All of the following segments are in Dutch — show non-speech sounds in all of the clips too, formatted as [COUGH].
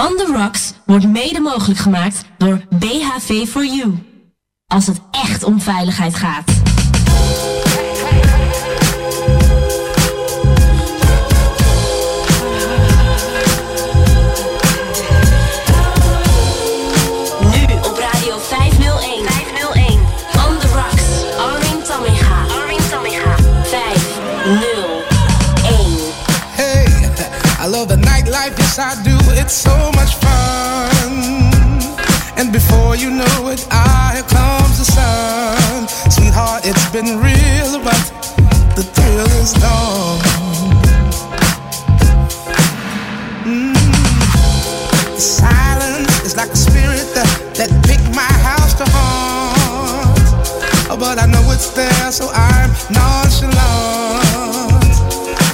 On The Rocks wordt mede mogelijk gemaakt door BHV4U. Als het echt om veiligheid gaat. So much fun. And before you know it, ah, comes the sun. Sweetheart, it's been real, but the thrill is gone. Mm. The silence is like a spirit that, that picked my house to haunt. Oh, but I know it's there, so I'm nonchalant.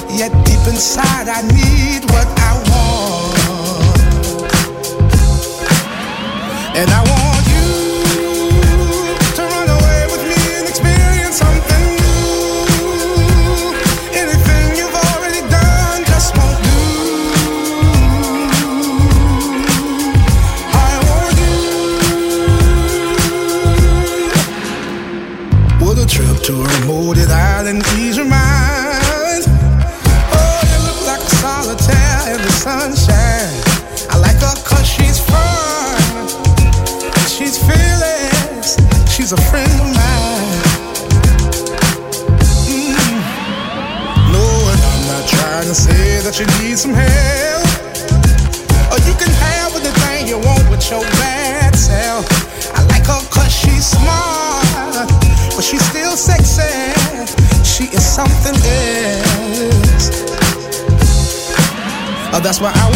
Yet deep inside, I need that's why I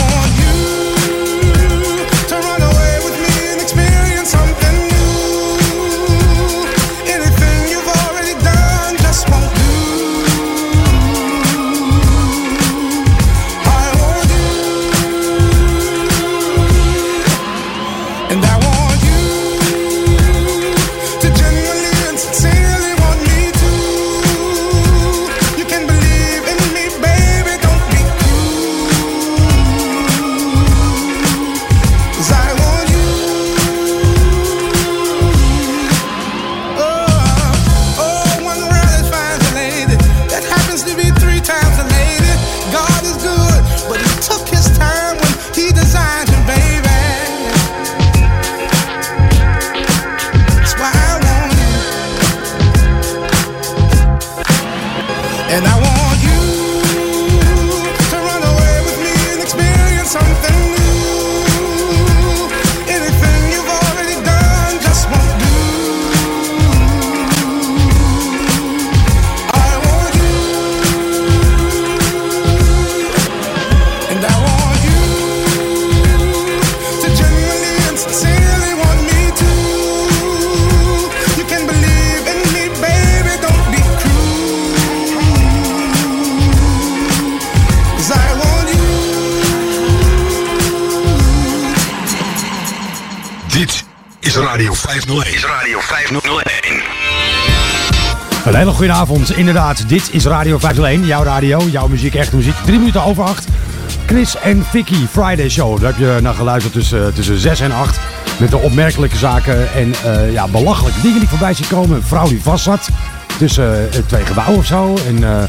Inderdaad. Dit is Radio 501, jouw radio, jouw muziek, echte muziek. Drie minuten over acht. Chris en Vicky Friday Show. Daar heb je naar geluisterd tussen, tussen 6 en 8. Met de opmerkelijke zaken en eh, ja, belachelijke dingen die voorbij zien komen. Een vrouw die vast zat tussen eh, twee gebouwen of zo. En, eh,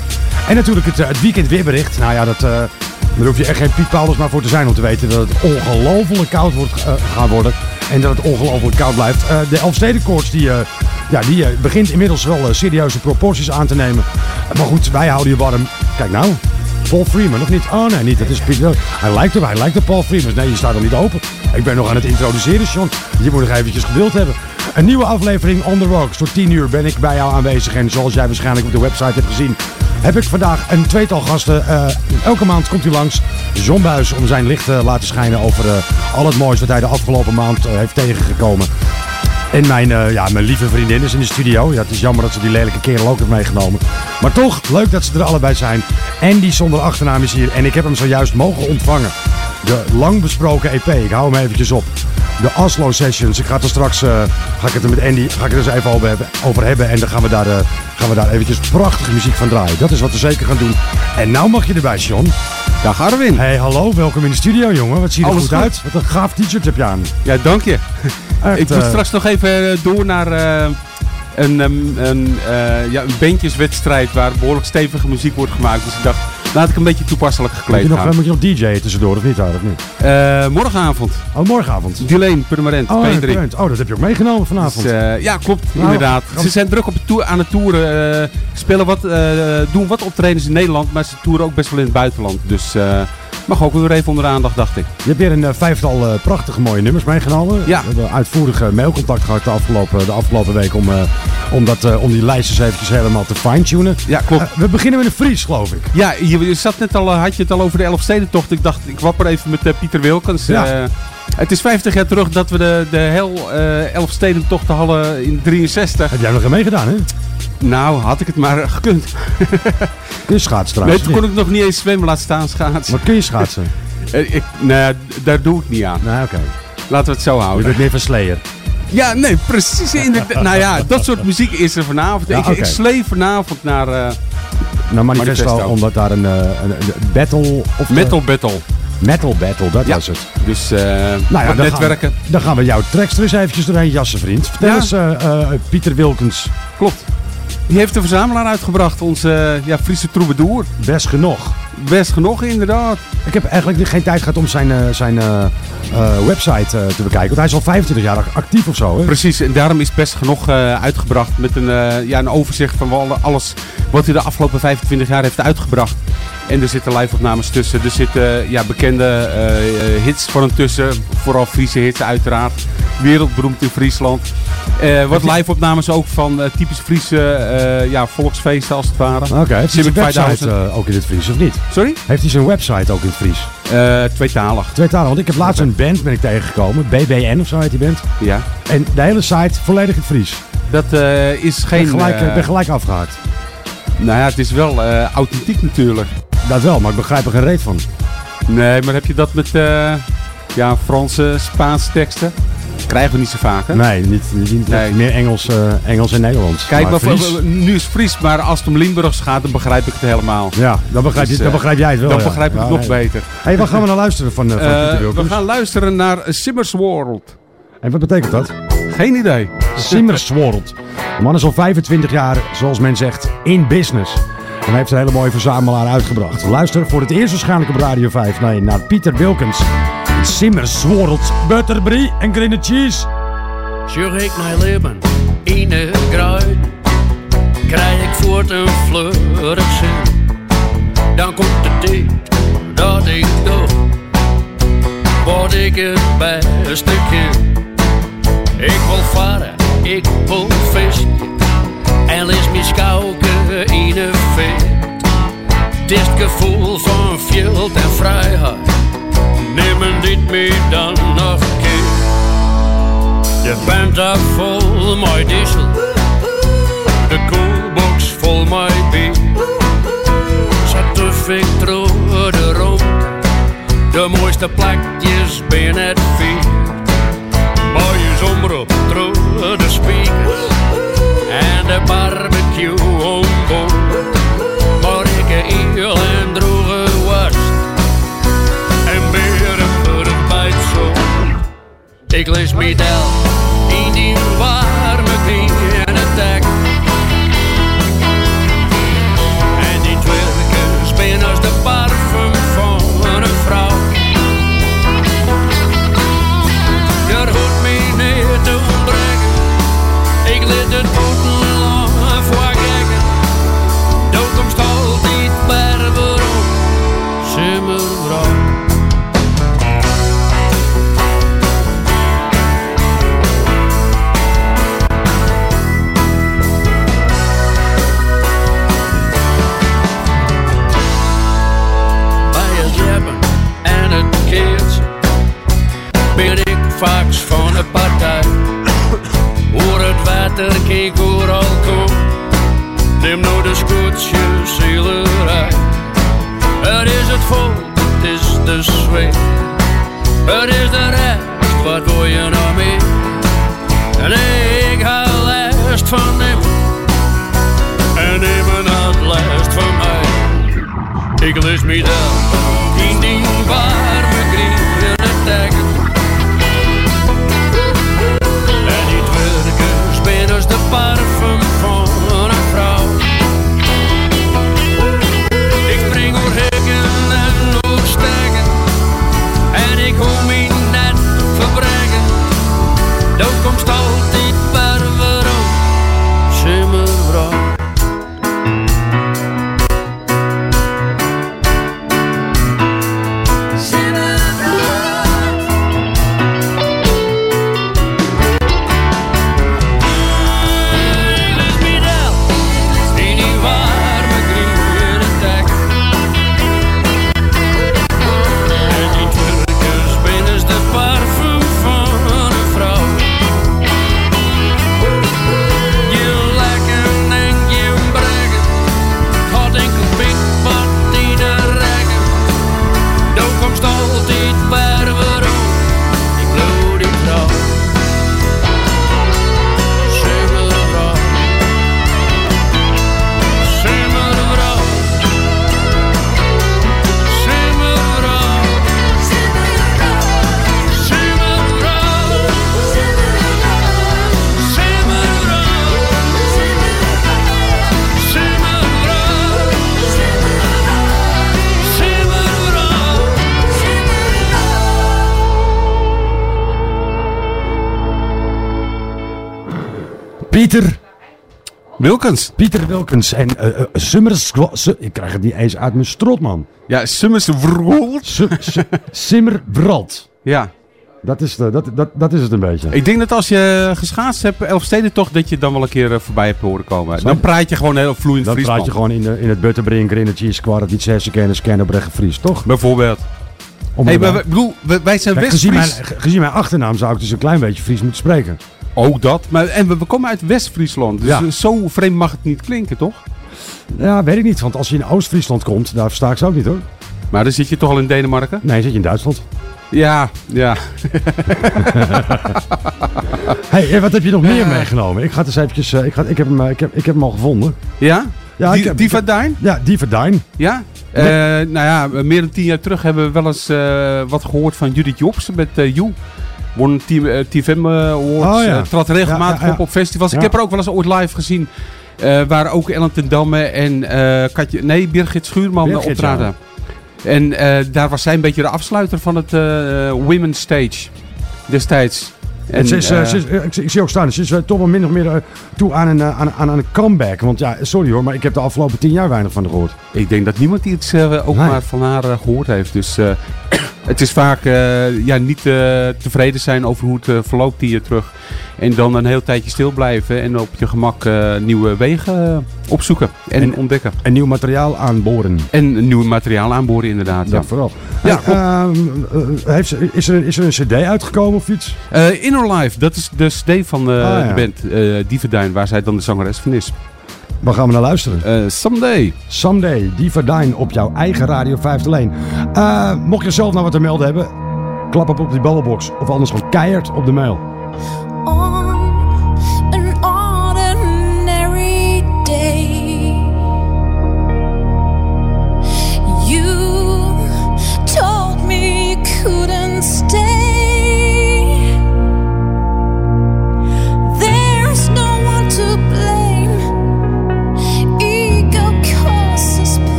en natuurlijk het, het weekend weerbericht. Nou ja, dat, daar hoef je echt geen Piet Paulus maar voor te zijn om te weten dat het ongelooflijk koud wordt, gaat worden. En dat het ongelooflijk koud blijft. De Elfstedenkoorts die, ja, die eh, begint inmiddels wel eh, serieuze proporties aan te nemen. Maar goed, wij houden je warm. Kijk nou, Paul Freeman, of niet? Oh nee, niet. Dat is Piet. Hij lijkt er, hij lijkt op Paul Freeman. Nee, je staat er niet open. Ik ben nog aan het introduceren, Sean. Je moet nog eventjes geduld hebben. Een nieuwe aflevering On The Rocks. Tot 10 uur ben ik bij jou aanwezig. En zoals jij waarschijnlijk op de website hebt gezien... heb ik vandaag een tweetal gasten. Eh, elke maand komt hij langs. John Buis om zijn licht te laten schijnen over al het moois wat hij de afgelopen maand heeft tegengekomen. En mijn, eh, ja, mijn lieve vriendin is in de studio. Ja, het is jammer dat ze die lelijke kerel ook heeft meegenomen. Maar toch, leuk dat ze er allebei zijn. Andy zonder achternaam is hier. En ik heb hem zojuist mogen ontvangen. De lang besproken EP. Ik hou hem eventjes op. De Oslo Sessions. Ik ga het er straks eh, ga ik het er met Andy ga ik het er eens even over hebben, over hebben. En dan gaan we daar eh, gaan we daar eventjes prachtige muziek van draaien. Dat is wat we zeker gaan doen. En nou mag je erbij, John. Dag Arwin. Hey, hallo, welkom in de studio, jongen. Wat zie je er goed, goed? uit? Wat een gaaf t-shirt heb je aan. Ja, dank je. [LAUGHS] Echt, ik moet eh, straks nog even door naar een, ehm, een, ja, een bandjeswedstrijd waar behoorlijk stevige muziek wordt gemaakt. Dus ik dacht, laat ik een beetje toepasselijk moet, gekleed je nog, gaan. moet je nog DJ'en tussendoor, of niet? Daar, of niet? Eh, morgenavond, Oh, morgenavond. Delane Permanent, Oh, P3. punt. oh, dat heb je ook meegenomen vanavond. Dus, eh, ja, klopt, Nou, inderdaad. gaan Ze zijn druk op het tour, aan het toeren. eh, spelen wat, doen wat optredens in Nederland, maar ze toeren ook best wel in het buitenland. Dus mag ook weer even onder de aandacht, dacht ik. Je hebt weer een eh, vijftal eh, prachtige mooie nummers meegenomen. Ja. We hebben uitvoerige mailcontact gehad de afgelopen, de afgelopen week om, eh, om, dat, eh, om die lijstjes eventjes helemaal te fine-tunen. Ja, klopt. Eh, we beginnen met een Fries, geloof ik. Ja, je, je zat net al, eh, had je het al over de Elfstedentocht. Ik dacht, ik wapper even met eh, Pieter Wilkens. Ja. Eh, het is 50 jaar terug dat we de, de hel eh Elfstedentocht hadden in 63. Heb jij nog aan meegedaan, hè? Nou, had ik het maar gekund. Kun je schaatsen Nee, toen kon ik nog niet eens zwemmen laten staan schaatsen. Wat kun je schaatsen? Eh, ik, nee, daar doe ik niet aan. nee, oké. Laten we het zo Je houden. bent meer van Slayer. Ja, nee, precies. Inderdaad. nou ja, dat soort muziek is er vanavond. Ja, ik, ik sleef vanavond naar eh, Nou, manifesto, Manifesto. omdat daar een, eh, een, een battle... Of Metal Battle. metal battle, dat Ja. was het. Dus eh Nou ja, dan netwerken. Gaan dan gaan we jouw tracks er eens eventjes doorheen jassen, vriend. Vertel Ja. eens, Pieter Wilkens, Klopt. Die heeft de verzamelaar uitgebracht, onze ja, Friese troubadour. best genoeg. Best genoeg, inderdaad. Ik heb eigenlijk geen tijd gehad om zijn, eh, zijn eh, eh, website te bekijken. Want hij is al 25 jaar ac- actief of zo, hè? Precies, en daarom is best genoeg uitgebracht met een, ja, een overzicht van alles wat hij de afgelopen 25 jaar heeft uitgebracht. En er zitten live-opnames tussen. Er zitten ja, bekende hits van hem tussen. Vooral Friese hits uiteraard. Wereldberoemd in Friesland. Wat live-opnames ook van typisch Friese ja, volksfeesten als het ware. Oké, heeft hij zijn Civic website 5000. ook in het Fries, of niet? Sorry? Heeft hij zijn website ook in het Fries? Eh, tweetalig. Twee talen, want ik heb laatst een band ben ik tegengekomen. BBN of zo heet die band. Ja. En de hele site volledig in het Fries. Dat eh, is Ik geen... ben gelijk, eh, ben gelijk afgehaakt. nou ja, het is wel authentiek natuurlijk. Dat wel, maar ik begrijp er geen reet van. Nee, maar heb je dat met ja, Franse, Spaanse teksten? Krijgen we niet zo vaak, hè? Nee, niet, niet, niet- Nee. meer Engels, eh, Engels en Nederlands. Kijk, maar maar Fries, voor- nu is Fries, maar als het om Limburgs gaat, dan begrijp ik het helemaal. Ja, dan begrijp, Dus, je, dan eh, begrijp jij het wel. dan ja. begrijp ik Ja, het nog nee. beter. hey, wat gaan we nou luisteren van, eh, van Pieter Wilkens? we gaan luisteren naar Simmers World. En wat betekent dat? Geen idee. Simmersworld. De man is al 25 jaar, zoals men zegt, in business. En hij heeft een hele mooie verzamelaar uitgebracht. Luister voor het eerst waarschijnlijk op Radio 5 nee, naar Pieter Wilkens. Simmersworld, butterbrie en green cheese. Sjug ik mijn leven in het gruit, krijg ik voort een fleurig zin. Dan komt de tijd dat ik doe, word ik het beste kind. Ik wil varen, ik wil vissen, en lees mijn schouken in een vet. Het gevoel van veld en vrijheid, neem me niet meer dan nog keer. De daar vol met diesel. De koelbox vol met bier. Tuf ik door de rond. De mooiste plekjes ben het vier. Mooie zomer op door de speakers. En de barbecue onboord. Ik lees me in die warme knie water, kijk al kom. Neem nou de scootje zielerij. Het is het volk, het is de sfeer. Het is de rest, wat wil je nou meer? En ik haal last van hem. last van mij. Ik lust me daar in die ben Pieter, Wilkens. Pieter Wilkens en eh, eh, Summers... Su- ik krijg het niet eens uit mijn strot, man. Ja, Summers Wrold. Su- Su- Simmerbrand. Ja. Dat is, de, dat, dat, dat is het een beetje. Ik denk dat als je geschaatst hebt, Elfsteden toch, dat je dan wel een keer eh, voorbij hebt horen komen. Dan praat je gewoon heel vloeiend Dan Friesland. praat je gewoon in, de, in het Butterbrinker, in het Cheese Squad, iets hersen kennen, scannen, breggen, Fries, toch? Bijvoorbeeld. Om Hey, maar, bedoel, wij zijn Kijk, gezien, mijn, gezien mijn achternaam zou ik dus een klein beetje Fries moeten spreken. Ook dat. Maar, en we, we komen uit West-Friesland. Dus Ja. zo vreemd mag het niet klinken, toch? Ja, weet ik niet, want als je in Oost-Friesland komt, daar versta ik ze ook niet hoor. Maar dan zit je toch al in Denemarken? Nee, zit je in Duitsland. Ja, ja. [LAUGHS] hey, wat heb je nog meer meegenomen? Ik ga het eens eventjes, eh, ik, ga, ik, heb hem, eh, ik, heb, ik heb hem al gevonden. Ja? Ja, Die, heb- Dijn? Ja, die Verdijn. Ja? Eh, nou ja, meer dan tien jaar terug hebben we wel eens wat gehoord van Judith Jobs met You. Won Team, eh, TVM Awards, Oh, ja. eh, trad regelmatig op op festivals. Ik heb er ook wel eens ooit live gezien. eh, waar ook Ellen ten Damme en eh, Katje, nee, Birgit Schuurman Birgit, optraden. En eh, daar was zij een beetje de afsluiter van het eh Women's Stage destijds. En ze is, eh, eh, ze is, eh, ik, ik zie ook staan, ze is eh, toch wel min of meer eh, toe aan een, eh, aan, aan, aan een comeback. Want ja, sorry hoor, maar ik heb de afgelopen tien jaar weinig van haar gehoord. Ik denk dat niemand iets eh, ook Nee. maar van haar eh, gehoord heeft. Dus eh, het is vaak eh, ja, niet eh, tevreden zijn over hoe het eh, verloopt hier terug. En dan een heel tijdje stil blijven en op je gemak nieuwe wegen opzoeken en, En- ontdekken. En nieuw materiaal aanboren. En nieuw materiaal aanboren inderdaad. Ja, Ja. vooral. Ja, heeft is, er, is er een cd uitgekomen of iets? Inner Life, dat is de cd van Ah, ja. de band uh, Dievenduin, waar zij dan de zangeres van is. Waar gaan we naar luisteren? Eh, someday. Someday, die Verdijn op jouw eigen Radio 501. Eh mocht je zelf nou wat te melden hebben, klap op op die babbelbox. Of anders gewoon keihard op de mail. on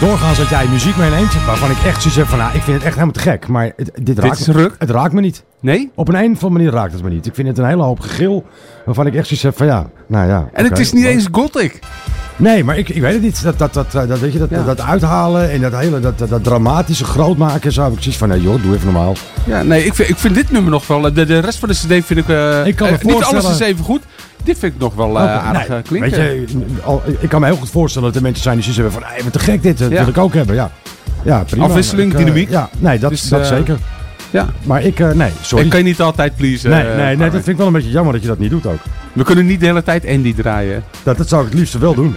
dus doorgaans dat jij muziek meeneemt waarvan ik echt zoiets heb van, nou, ik vind het echt helemaal te gek. Maar het, dit, raakt, is ruk? het raakt me niet. Nee? Op een, een of andere manier raakt het me niet. Ik vind het een hele hoop gegil waarvan ik echt zoiets heb van, ja, nou ja. En het is niet eens gothic. Nee, maar ik, ik weet het niet. Dat, dat, dat, dat, weet je, dat, Ja. dat uithalen en dat hele dat, dat, dat dramatische grootmaken, zo heb ik zoiets van, nee joh, doe even normaal. Ja, nee, ik vind, ik vind dit nummer nog wel... De, de rest van de cd vind ik... eh, Ik kan me eh, niet alles is even goed. Dit vind ik nog wel eh, aardig nee, eh, klinken. Weet je, al- ik kan me heel goed voorstellen dat er mensen zijn die hebben van, hé, wat te gek dit, dat wil ik ook hebben. Ja, ja prima. Afwisseling, Ik, eh, dynamiek. Ja, nee, dat, Dus, dat zeker. ja. Maar ik, nee, sorry. Ik kan je niet altijd pleasen. nee, nee, nee, dat vind ik wel een beetje jammer dat je dat niet doet ook. We kunnen niet de hele tijd Andy draaien. Dat, dat zou ik het liefst wel doen.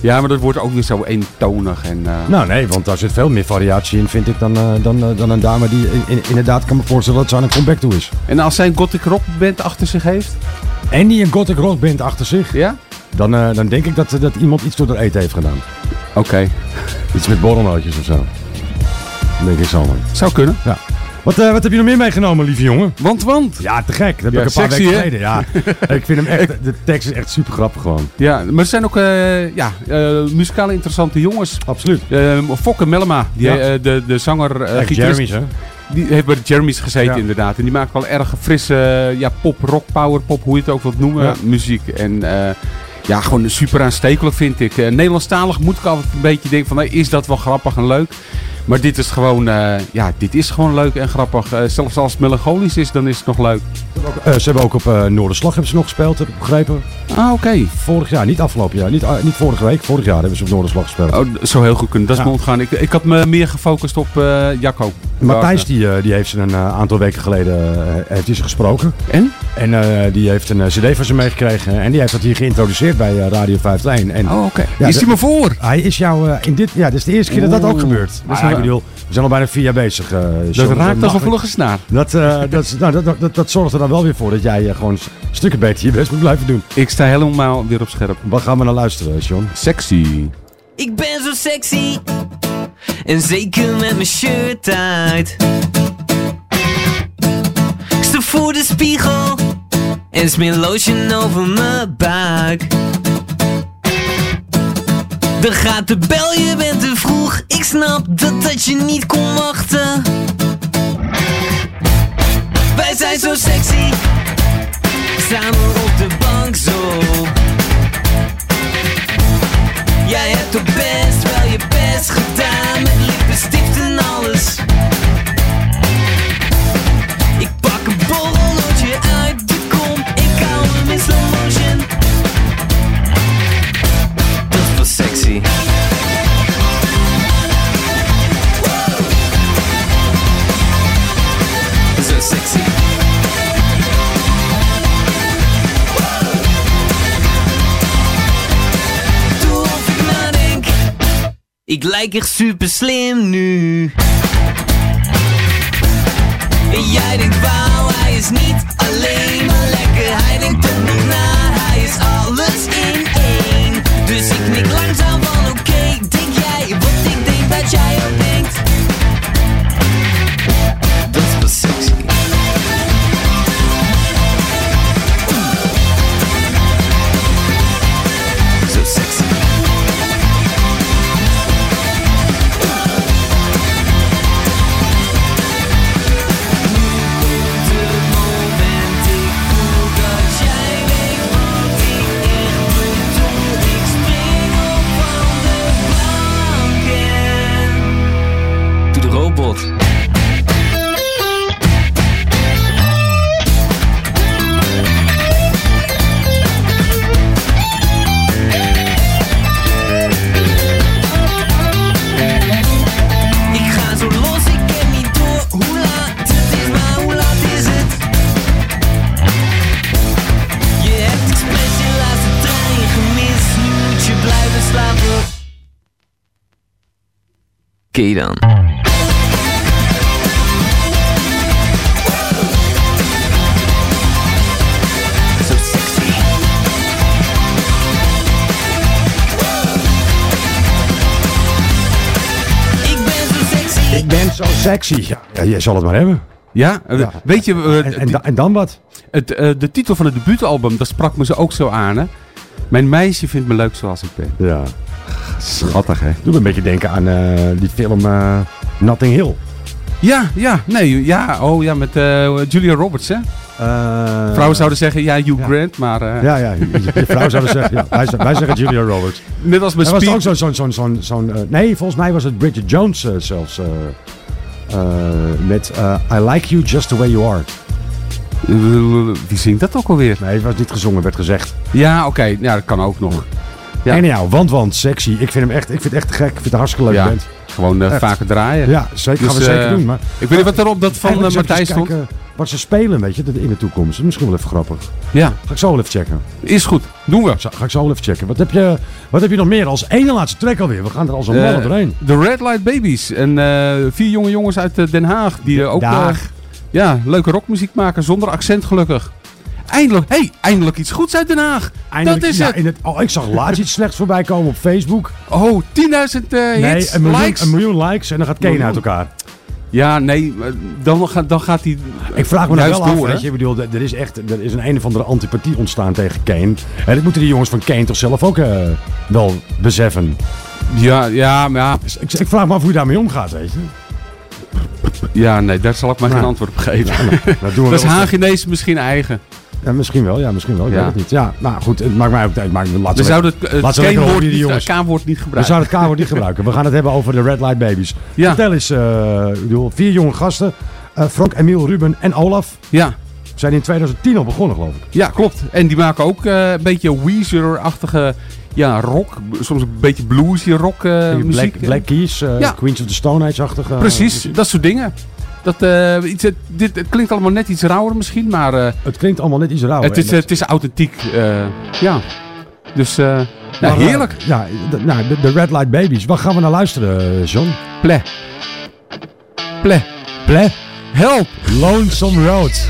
Ja, maar dat wordt ook weer zo eentonig. En, Nou nee, want daar zit veel meer variatie in, vind ik, dan, dan, dan een dame die in- in- inderdaad kan me voorstellen dat ze aan een comeback toe is. En als zij een gothic rock band achter zich heeft? En die een gothic rock band achter zich, Ja? dan, eh, dan denk ik dat, dat iemand iets door haar eten heeft gedaan. Oké. Iets met borrelnootjes of zo. Dat denk ik zo. Zou kunnen. Ja. Wat, eh, wat heb je nog meer meegenomen, lieve jongen? Want, want. Ja, te gek. Dat heb Ja, ik een paar sexy, weken hè? geleden. Ja, [LAUGHS] ik vind hem echt, de tekst is echt super grappig gewoon. Ja, maar er zijn ook eh ja, eh, muzikale interessante jongens. Absoluut. Fokke Mellema, die, Ja. eh, de, de zanger, eh Echt gitarist, Jeremy's, hè? Die heeft bij de Jeremy's gezeten Ja. inderdaad. En die maakt wel erg frisse ja, pop, rock, power pop, hoe je het ook wilt noemen, Ja. muziek. En eh, ja, gewoon super aanstekelijk vind ik. Eh, Nederlandstalig moet ik altijd een beetje denken van, is dat wel grappig en leuk? Maar dit is gewoon, eh, ja, dit is gewoon leuk en grappig. Eh, zelfs als het melancholisch is, dan is het nog leuk. Ze hebben ook op eh Noorderslag hebben ze nog gespeeld, heb ik begrepen. Ah, oké. Vorig jaar, niet afgelopen jaar, niet, ah, niet vorige week. Vorig jaar hebben ze op Noorderslag gespeeld. Oh, zou heel goed kunnen. Dat is Ja. me ontgaan. Ik, ik had me meer gefocust op Jacco. Matthijs die, die heeft ze een aantal weken geleden heeft hij ze gesproken. En? En eh, die heeft een eh, cd van ze meegekregen. En die heeft dat hier geïntroduceerd bij eh, Radio 501. En Oh, oké. Ja, is hij me voor? hij is jou in dit... Ja, dit is de eerste keer dat dat ook gebeurt. dat is Maar ja, ik wel- bedoel, we zijn al bijna vier jaar bezig. eh, Dat John. raakt een vlugge snaar. Dat, eh, [LAUGHS] dat, nou, dat, dat, dat, dat zorgt er dan wel weer voor dat jij gewoon stukken beter je best moet blijven doen. Ik sta helemaal weer op scherp. Wat gaan we naar luisteren, John? Sexy. Ik ben zo sexy. En zeker met mijn shirt uit. Voor de spiegel. En smeer lotion over mijn buik. Dan gaat de bel, je bent te vroeg. Ik snap dat dat je niet kon wachten. Wij zijn zo sexy. Samen op de bank zo. Jij hebt toch best wel je best gedaan Met lippenstift en alles Ik lijk echt super slim nu. En jij denkt wauw, hij is niet alleen maar lekker. Hij denkt ook nog na, hij is alles in één. Dus ik knik langzaam van oké Denk jij wat ik denk dat jij ook denkt Oké dan. Ik ben zo sexy. Ik ben zo sexy. Ja, ja jij zal het maar hebben. Ja? Eh, Ja. Weet je, eh, En, en, dan wat? het, eh, de titel van het debuutalbum, dat sprak me zo ook zo aan. Hè? Mijn meisje vindt me leuk zoals ik ben. Ja. Schattig, hè? Doe me een beetje denken aan eh, die film eh, Notting Hill. Ja, ja, nee, ja, oh ja, met eh, Julia Roberts, hè? Vrouwen zouden zeggen, ja, Hugh ja. Grant, maar Ja, ja, je, je vrouw zou zeggen, ja, wij, wij zeggen Julia Roberts. net als Er was ook zo'n, zo'n, zo'n, zo'n, zo'n, eh, nee, volgens mij was het Bridget Jones zelfs. met I Like You Just The Way You Are. Wie zingt dat ook alweer? Nee, het was niet gezongen, werd gezegd. Ja, oké, ja, dat kan ook nog. Ja. En ja, want, want, sexy. Ik vind hem echt, ik vind het echt gek. Ik vind het een hartstikke leuk Ja. band. Gewoon eh, vaker draaien. Ja, zeker, gaan we Dus, zeker eh, doen. Maar Ik weet niet wat er op dat van eh, Matthijs stond. kijken wat ze spelen, weet je, in de toekomst. Misschien wel even grappig. Ja, Ga ik zo wel even checken. is goed. Doen we. Ga ik zo wel even checken. Wat heb je, wat heb je nog meer als ene laatste track alweer? We gaan er als een malle doorheen. De Red Light Babies. En vier jonge jongens uit Den Haag. Die ook ja, leuke rockmuziek maken. Zonder accent gelukkig. Eindelijk, hey, eindelijk iets goeds uit Den Haag. Eindelijk- dat is ja, het. In het oh, ik zag laatst iets slechts voorbij komen op Facebook. Oh, 10.000 eh Nee, hits, een miljoen, likes. een miljoen likes en dan gaat Kane uit elkaar. Ja, nee, eh, dan, gaat- dan gaat hij Ik vraag me nou wel af, door, hè? weet je, bedoel, er is echt er is een een of andere antipathie ontstaan tegen Kane. En dat moeten die jongens van Kane toch zelf ook wel beseffen. Ja, ja, maar ja, Dus ik, ik vraag me af hoe je daarmee omgaat, weet je. ja, nee, daar zal ik maar geen Nou. antwoord op geven. Dat doen we [LAUGHS] Dat is. Hagenees misschien eigen. Ja, misschien wel, ja, misschien wel. Ik Ja. weet het niet. Ja, nou goed, het maakt mij ook. Maakt, laat We zouden het, het K-woord niet, K-woord niet We gebruiken. zouden het K-woord niet gebruiken. We gaan het hebben over de Red Light Babies. Ja. Vertel eens, eh, ik bedoel, vier jonge gasten. Eh, Frank, Emiel, Ruben en Olaf Ja, zijn in 2010 al begonnen, geloof ik. ja, klopt. En die maken ook eh, een beetje Weezer-achtige ja, rock. Soms een beetje bluesy rock muziek. Black, Black Keys, Ja. Queens of the Stone Age-achtige. Precies, dat soort dingen. Dat, eh, iets, het- dit, het klinkt allemaal net iets rauwer misschien, maar eh, Het klinkt allemaal net iets rauw. het, is, het is authentiek. eh, ja, dus ja, heerlijk. Ja, de, nou, de, de Red Light Babies. Waar gaan we naar luisteren, John? Ple. Ple. Ple? Help! Lonesome Road.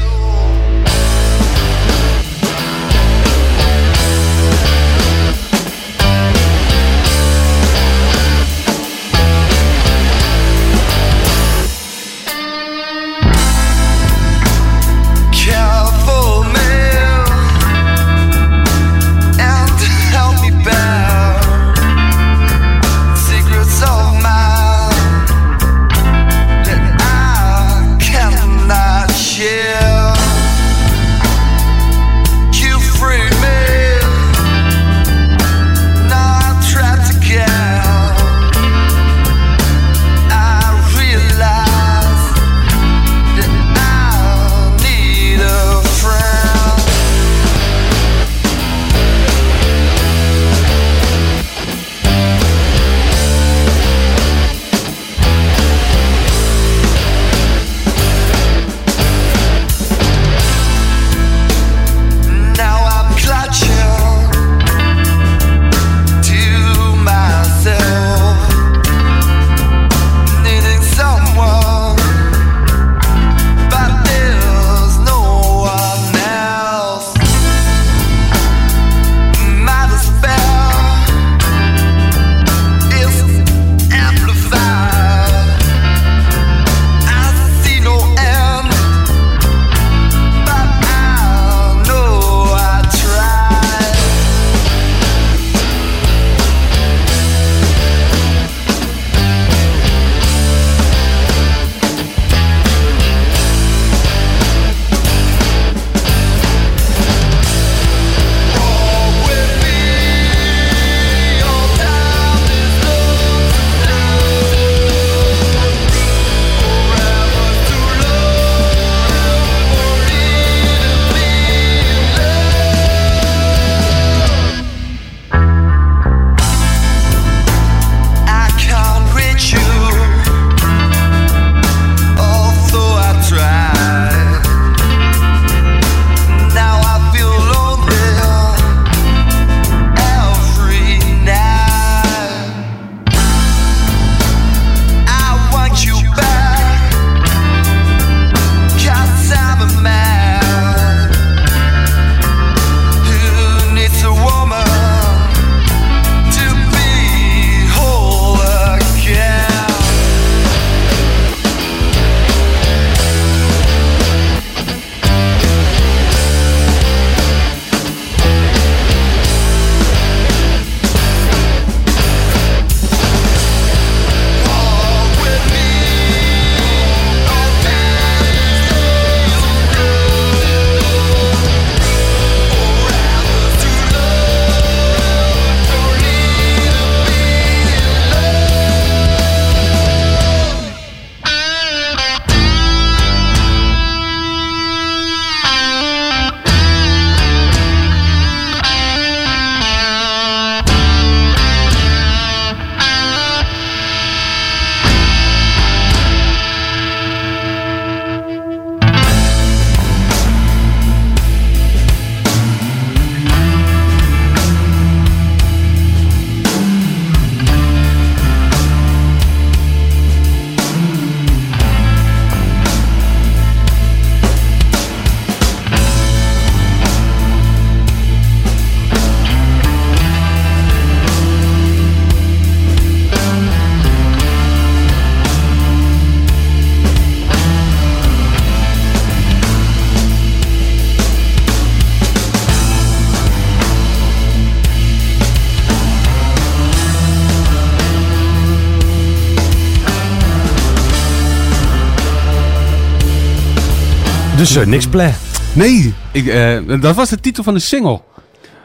Dus niks play. Nee, ik, eh, dat was de titel van de single.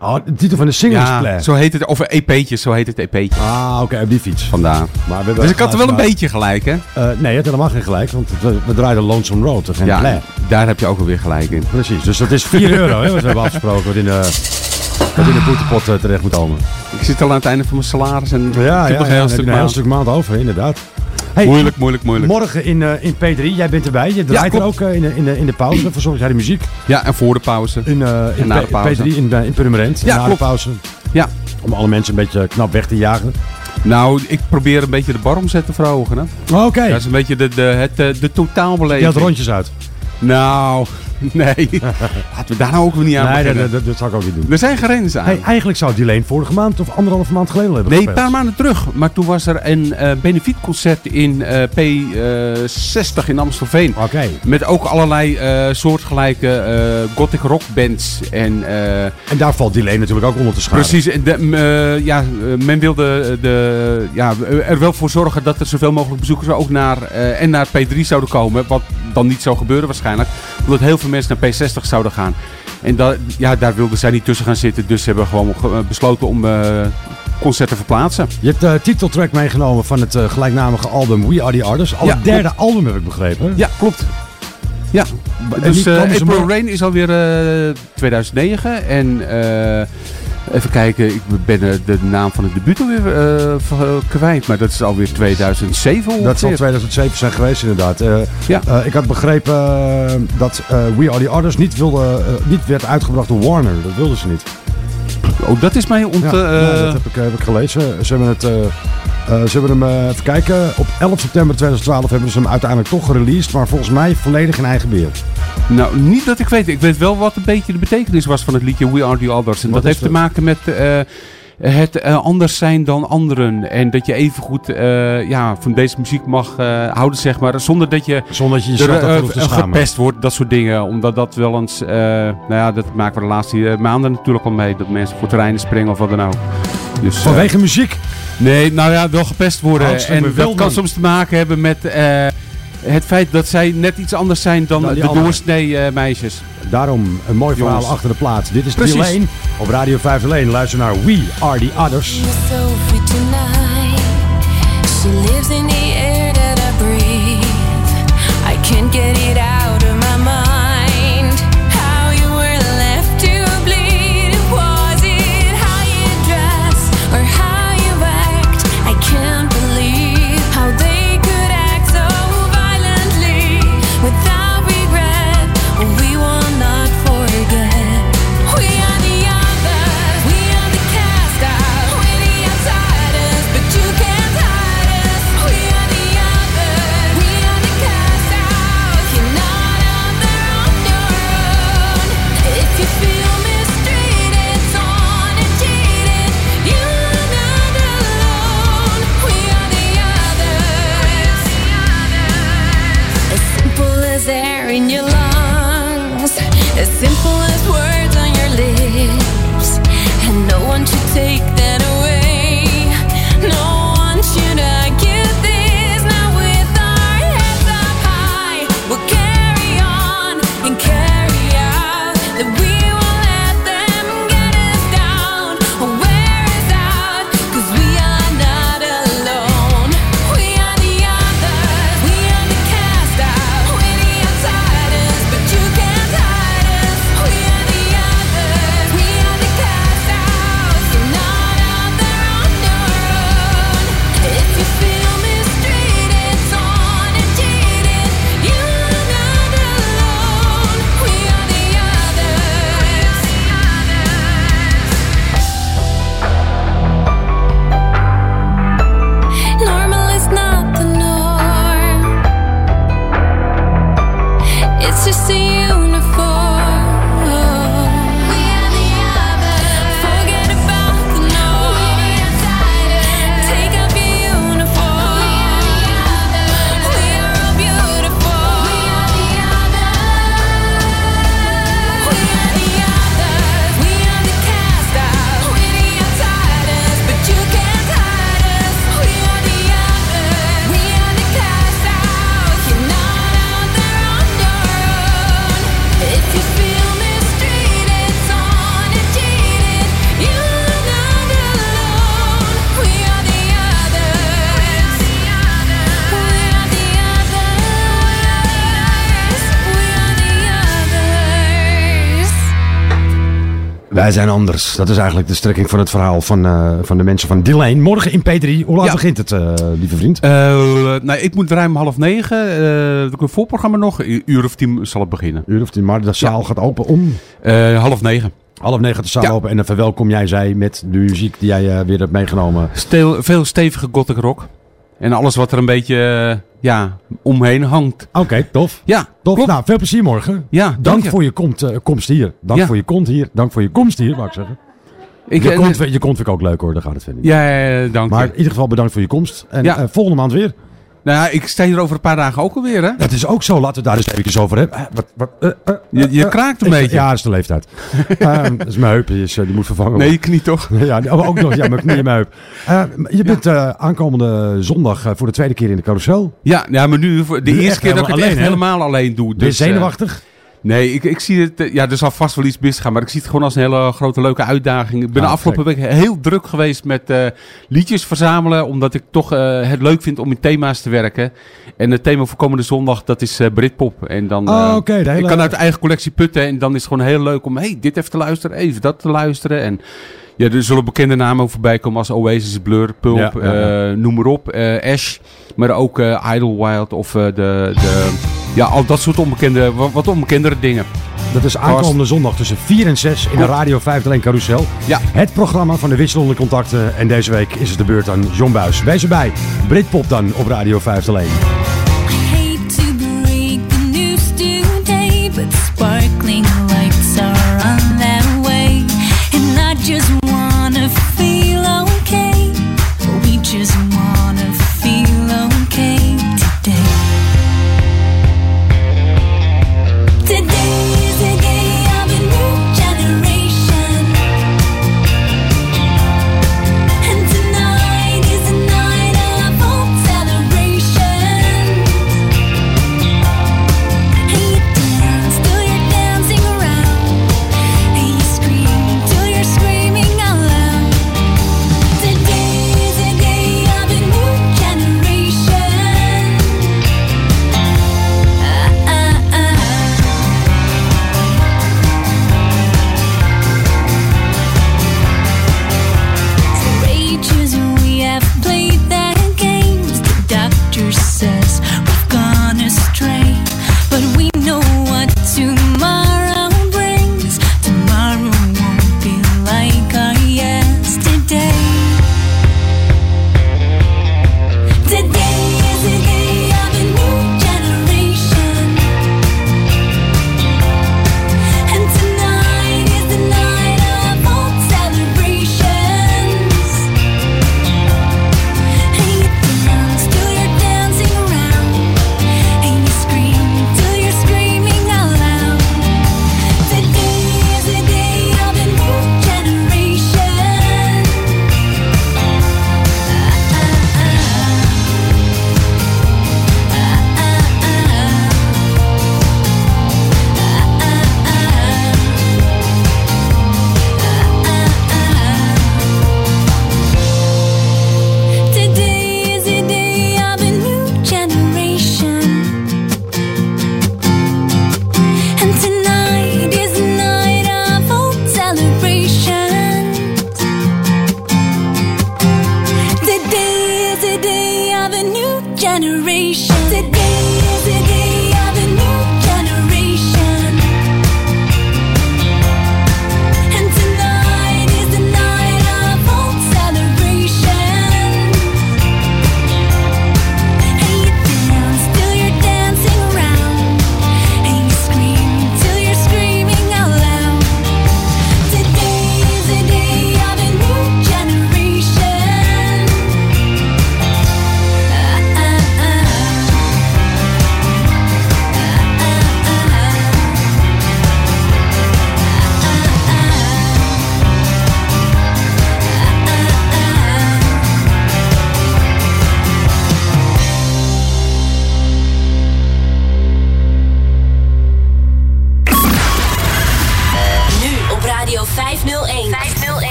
Oh, de titel van de single is play. zo heet het. Of EP'tje, zo heet het EP'tje. Ah, oké, op die fiets. Vandaar. Maar we Dus ik had er wel een beetje gelijk, hè? Eh, nee, je had helemaal geen gelijk, want we, we draaiden Lonesome Road, geen Ja, daar heb je ook alweer gelijk in. Precies, dus dat is 4 [LAUGHS] euro, hè, wat we hebben afgesproken, wat in de, wat in de boetepot eh, terecht moet komen. Ik zit al aan het einde van mijn salaris en Ja, ik heb ja, nog een heel stuk heel stuk maand over, inderdaad. Hey, Moeilijk, moeilijk, moeilijk. Morgen in, eh, in P3, jij bent erbij. Je draait er ook eh, in, de, in, de, in de pauze. Verzorg jij de muziek Ja, en voor de pauze. in, eh in na de pauze. P3 in, in Purmerend. Ja, na klopt. de pauze. Ja. Om alle mensen een beetje knap weg te jagen. Nou, ik probeer een beetje de baromzet te verhogen? Oké. Dat is een beetje de, de, het, de totaalbeleving. Je had rondjes uit. Nou, [LAUGHS] nee. Laten we daar nou ook weer niet aan Nee, dat, beginnen. dat, dat zou ik ook niet doen. Er zijn grenzen aan. Hey, eigenlijk zou Dileen vorige maand of anderhalve maand geleden hebben Nee, een paar maanden terug. Maar toen was er een eh benefietconcert in eh, P60 in Amstelveen. Oké. Met ook allerlei eh, soortgelijke eh, gothic rock bands. En, eh, En daar valt Dileen natuurlijk ook onder te scharen. precies, de, eh, ja, eh, men wilde de, ja, er wel voor zorgen dat er zoveel mogelijk bezoekers ook naar, eh, en naar P3 zouden komen. Wat dan niet zou gebeuren waarschijnlijk. Omdat heel veel mensen naar P60 zouden gaan. En da, ja, daar wilden zij niet tussen gaan zitten. Dus ze hebben gewoon ge- besloten om eh concert te verplaatsen. Je hebt de titeltrack meegenomen van het eh, gelijknage album We Are The Artists. Al Ja, het derde album heb ik begrepen. Ja, klopt. Ja, En dus eh, April Rain is alweer eh 2009. En eh, even kijken, ik ben eh, de naam van het debuut alweer eh, kwijt. Maar dat is alweer 2007 ongeveer. Dat zal 2007 zijn geweest inderdaad. Ja. ik had begrepen dat We Are The Artists niet, wilde, niet werd uitgebracht door Warner. Dat wilden ze niet. Oh, dat is mij ont... Ja, dat heb ik, heb ik gelezen. Ze hebben, het, ze hebben hem, even kijken, op 11 september 2012 hebben ze hem uiteindelijk toch gereleased. Maar volgens mij volledig in eigen beheer. Nou, niet dat ik weet. Ik weet wel wat een beetje de betekenis was van het liedje We Are The Others. En Wat dat heeft te maken met eh, het eh, anders zijn dan anderen. En dat je evengoed eh ja, van deze muziek mag houden, zeg maar. Zonder dat je Zonder dat je er, jezelf daarvoor hoeft te schamen. gepest wordt, dat soort dingen. Omdat dat wel eens, nou ja, dat maken we de laatste maanden natuurlijk al mee. Dat mensen voor terreinen springen of wat dan ook. Dus, Vanwege muziek. nee, nou ja, wel gepest worden. En dat wel kan soms te maken hebben met het feit dat zij net iets anders zijn dan die de anderen. doorsnee eh, meisjes. Daarom een mooi verhaal Jongens. achter de plaat. Dit is Precies. Op Radio 501. Luister naar We Are The Others. She lives in Wij zijn anders. Dat is eigenlijk de strekking van het verhaal van, eh, van de mensen van Delane. Morgen in P3. Hoe laat Ja. begint het, eh, lieve vriend? Eh, nou, ik moet ruim half negen. eh ik een voorprogramma nog. Een uur of tien zal het beginnen. Uur of tien, maar de zaal gaat open om half negen. half negen de zaal Ja. open. En dan verwelkom jij zij met de muziek die jij weer hebt meegenomen. Veel stevige gothic rock. En alles wat er een beetje ja, omheen hangt. Oké, tof. Ja, Tof. klopt. Nou, veel plezier morgen. Ja, Dank dank je. voor je komt, eh, komst hier. Dank Ja. voor je komst hier. Dank voor je komst hier, wou ik zeggen. Ik, je, eh, komt, je komt vind ik ook leuk hoor, daar gaat het verder niet. Ja, ja, ja, dank Maar in ieder geval bedankt voor je komst. En Ja. eh, volgende maand weer. Nou, ja, ik sta hier over een paar dagen ook alweer, hè? Dat is ook zo. Laten we daar eens eventjes over hebben. Eh, Wat, wat, eh, eh, Je, je kraakt een beetje. Ja, dat is de leeftijd. [LAUGHS] Ehm, dat is mijn heup. Die, moet vervangen Nee, je knie toch? Ja, oh, ook nog. Ja, mijn knie en [LAUGHS] mijn heup. Eh, je bent aankomende zondag voor de tweede keer in de carousel. Ja, ja maar nu, voor de Nu eerste keer dat ik het helemaal echt helemaal alleen doe. Ben je Dus, eh, zenuwachtig? Nee, ik, ik zie het. eh, ja, er zal vast wel iets misgaan. Maar ik zie het gewoon als een hele grote leuke uitdaging. Ik ben Ah, de afgelopen week heel druk geweest met eh, liedjes verzamelen. Omdat ik toch eh, het leuk vind om in thema's te werken. En het thema voor komende zondag, dat is Britpop. En dan, Oh, hele- Ik kan uit eigen collectie putten. En dan is het gewoon heel leuk om hey, dit even te luisteren. Even dat te luisteren. En ja, er zullen bekende namen ook voorbij komen als Oasis, Blur, Pulp, Ja, ja, ja. noem maar op. Ash, maar ook Idlewild of de, de... Ja, al dat soort onbekende, wat, onbekendere dingen. Dat is aankomende zondag tussen 4 en 6 in de. Radio 5 Carousel. Ja. Het programma van de wisselende contacten. En deze week is het de beurt aan John Buis. Wees erbij. Britpop dan op Radio 5 I hate to break the news today, but sparkling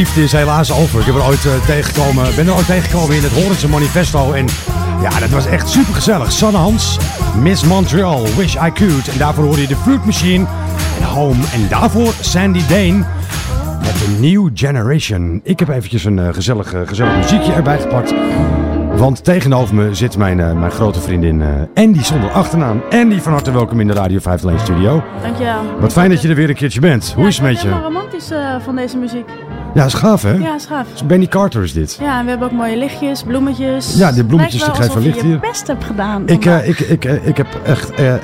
liefde is helaas over. Ik heb er ooit, eh, tegengekomen, ben er ooit tegengekomen in het Horense Manifesto. En ja, dat was echt super gezellig. Sanne Hans, Miss Montreal, Wish I Could. En daarvoor hoorde je de Fruit Machine en Home. En daarvoor Sandy Dane met de New Generation. Ik heb eventjes een eh, eh, gezellig, muziekje erbij gepakt. Want tegenover me zit mijn, mijn grote vriendin Andy zonder achternaam. Andy, van harte welkom in de Radio 501 Studio. Dankjewel. Wat fijn dat je er weer een keertje bent. Hoe is het met je? Ik romantisch van deze muziek. Ja, is gaaf hè? Ja, is gaaf. Benny Carter is dit. Ja, en we hebben ook mooie lichtjes, bloemetjes. Ja, die bloemetjes, die geven alsof licht je hier. je best hebt gedaan. Ik, eh, ik, ik, eh, ik heb echt eh,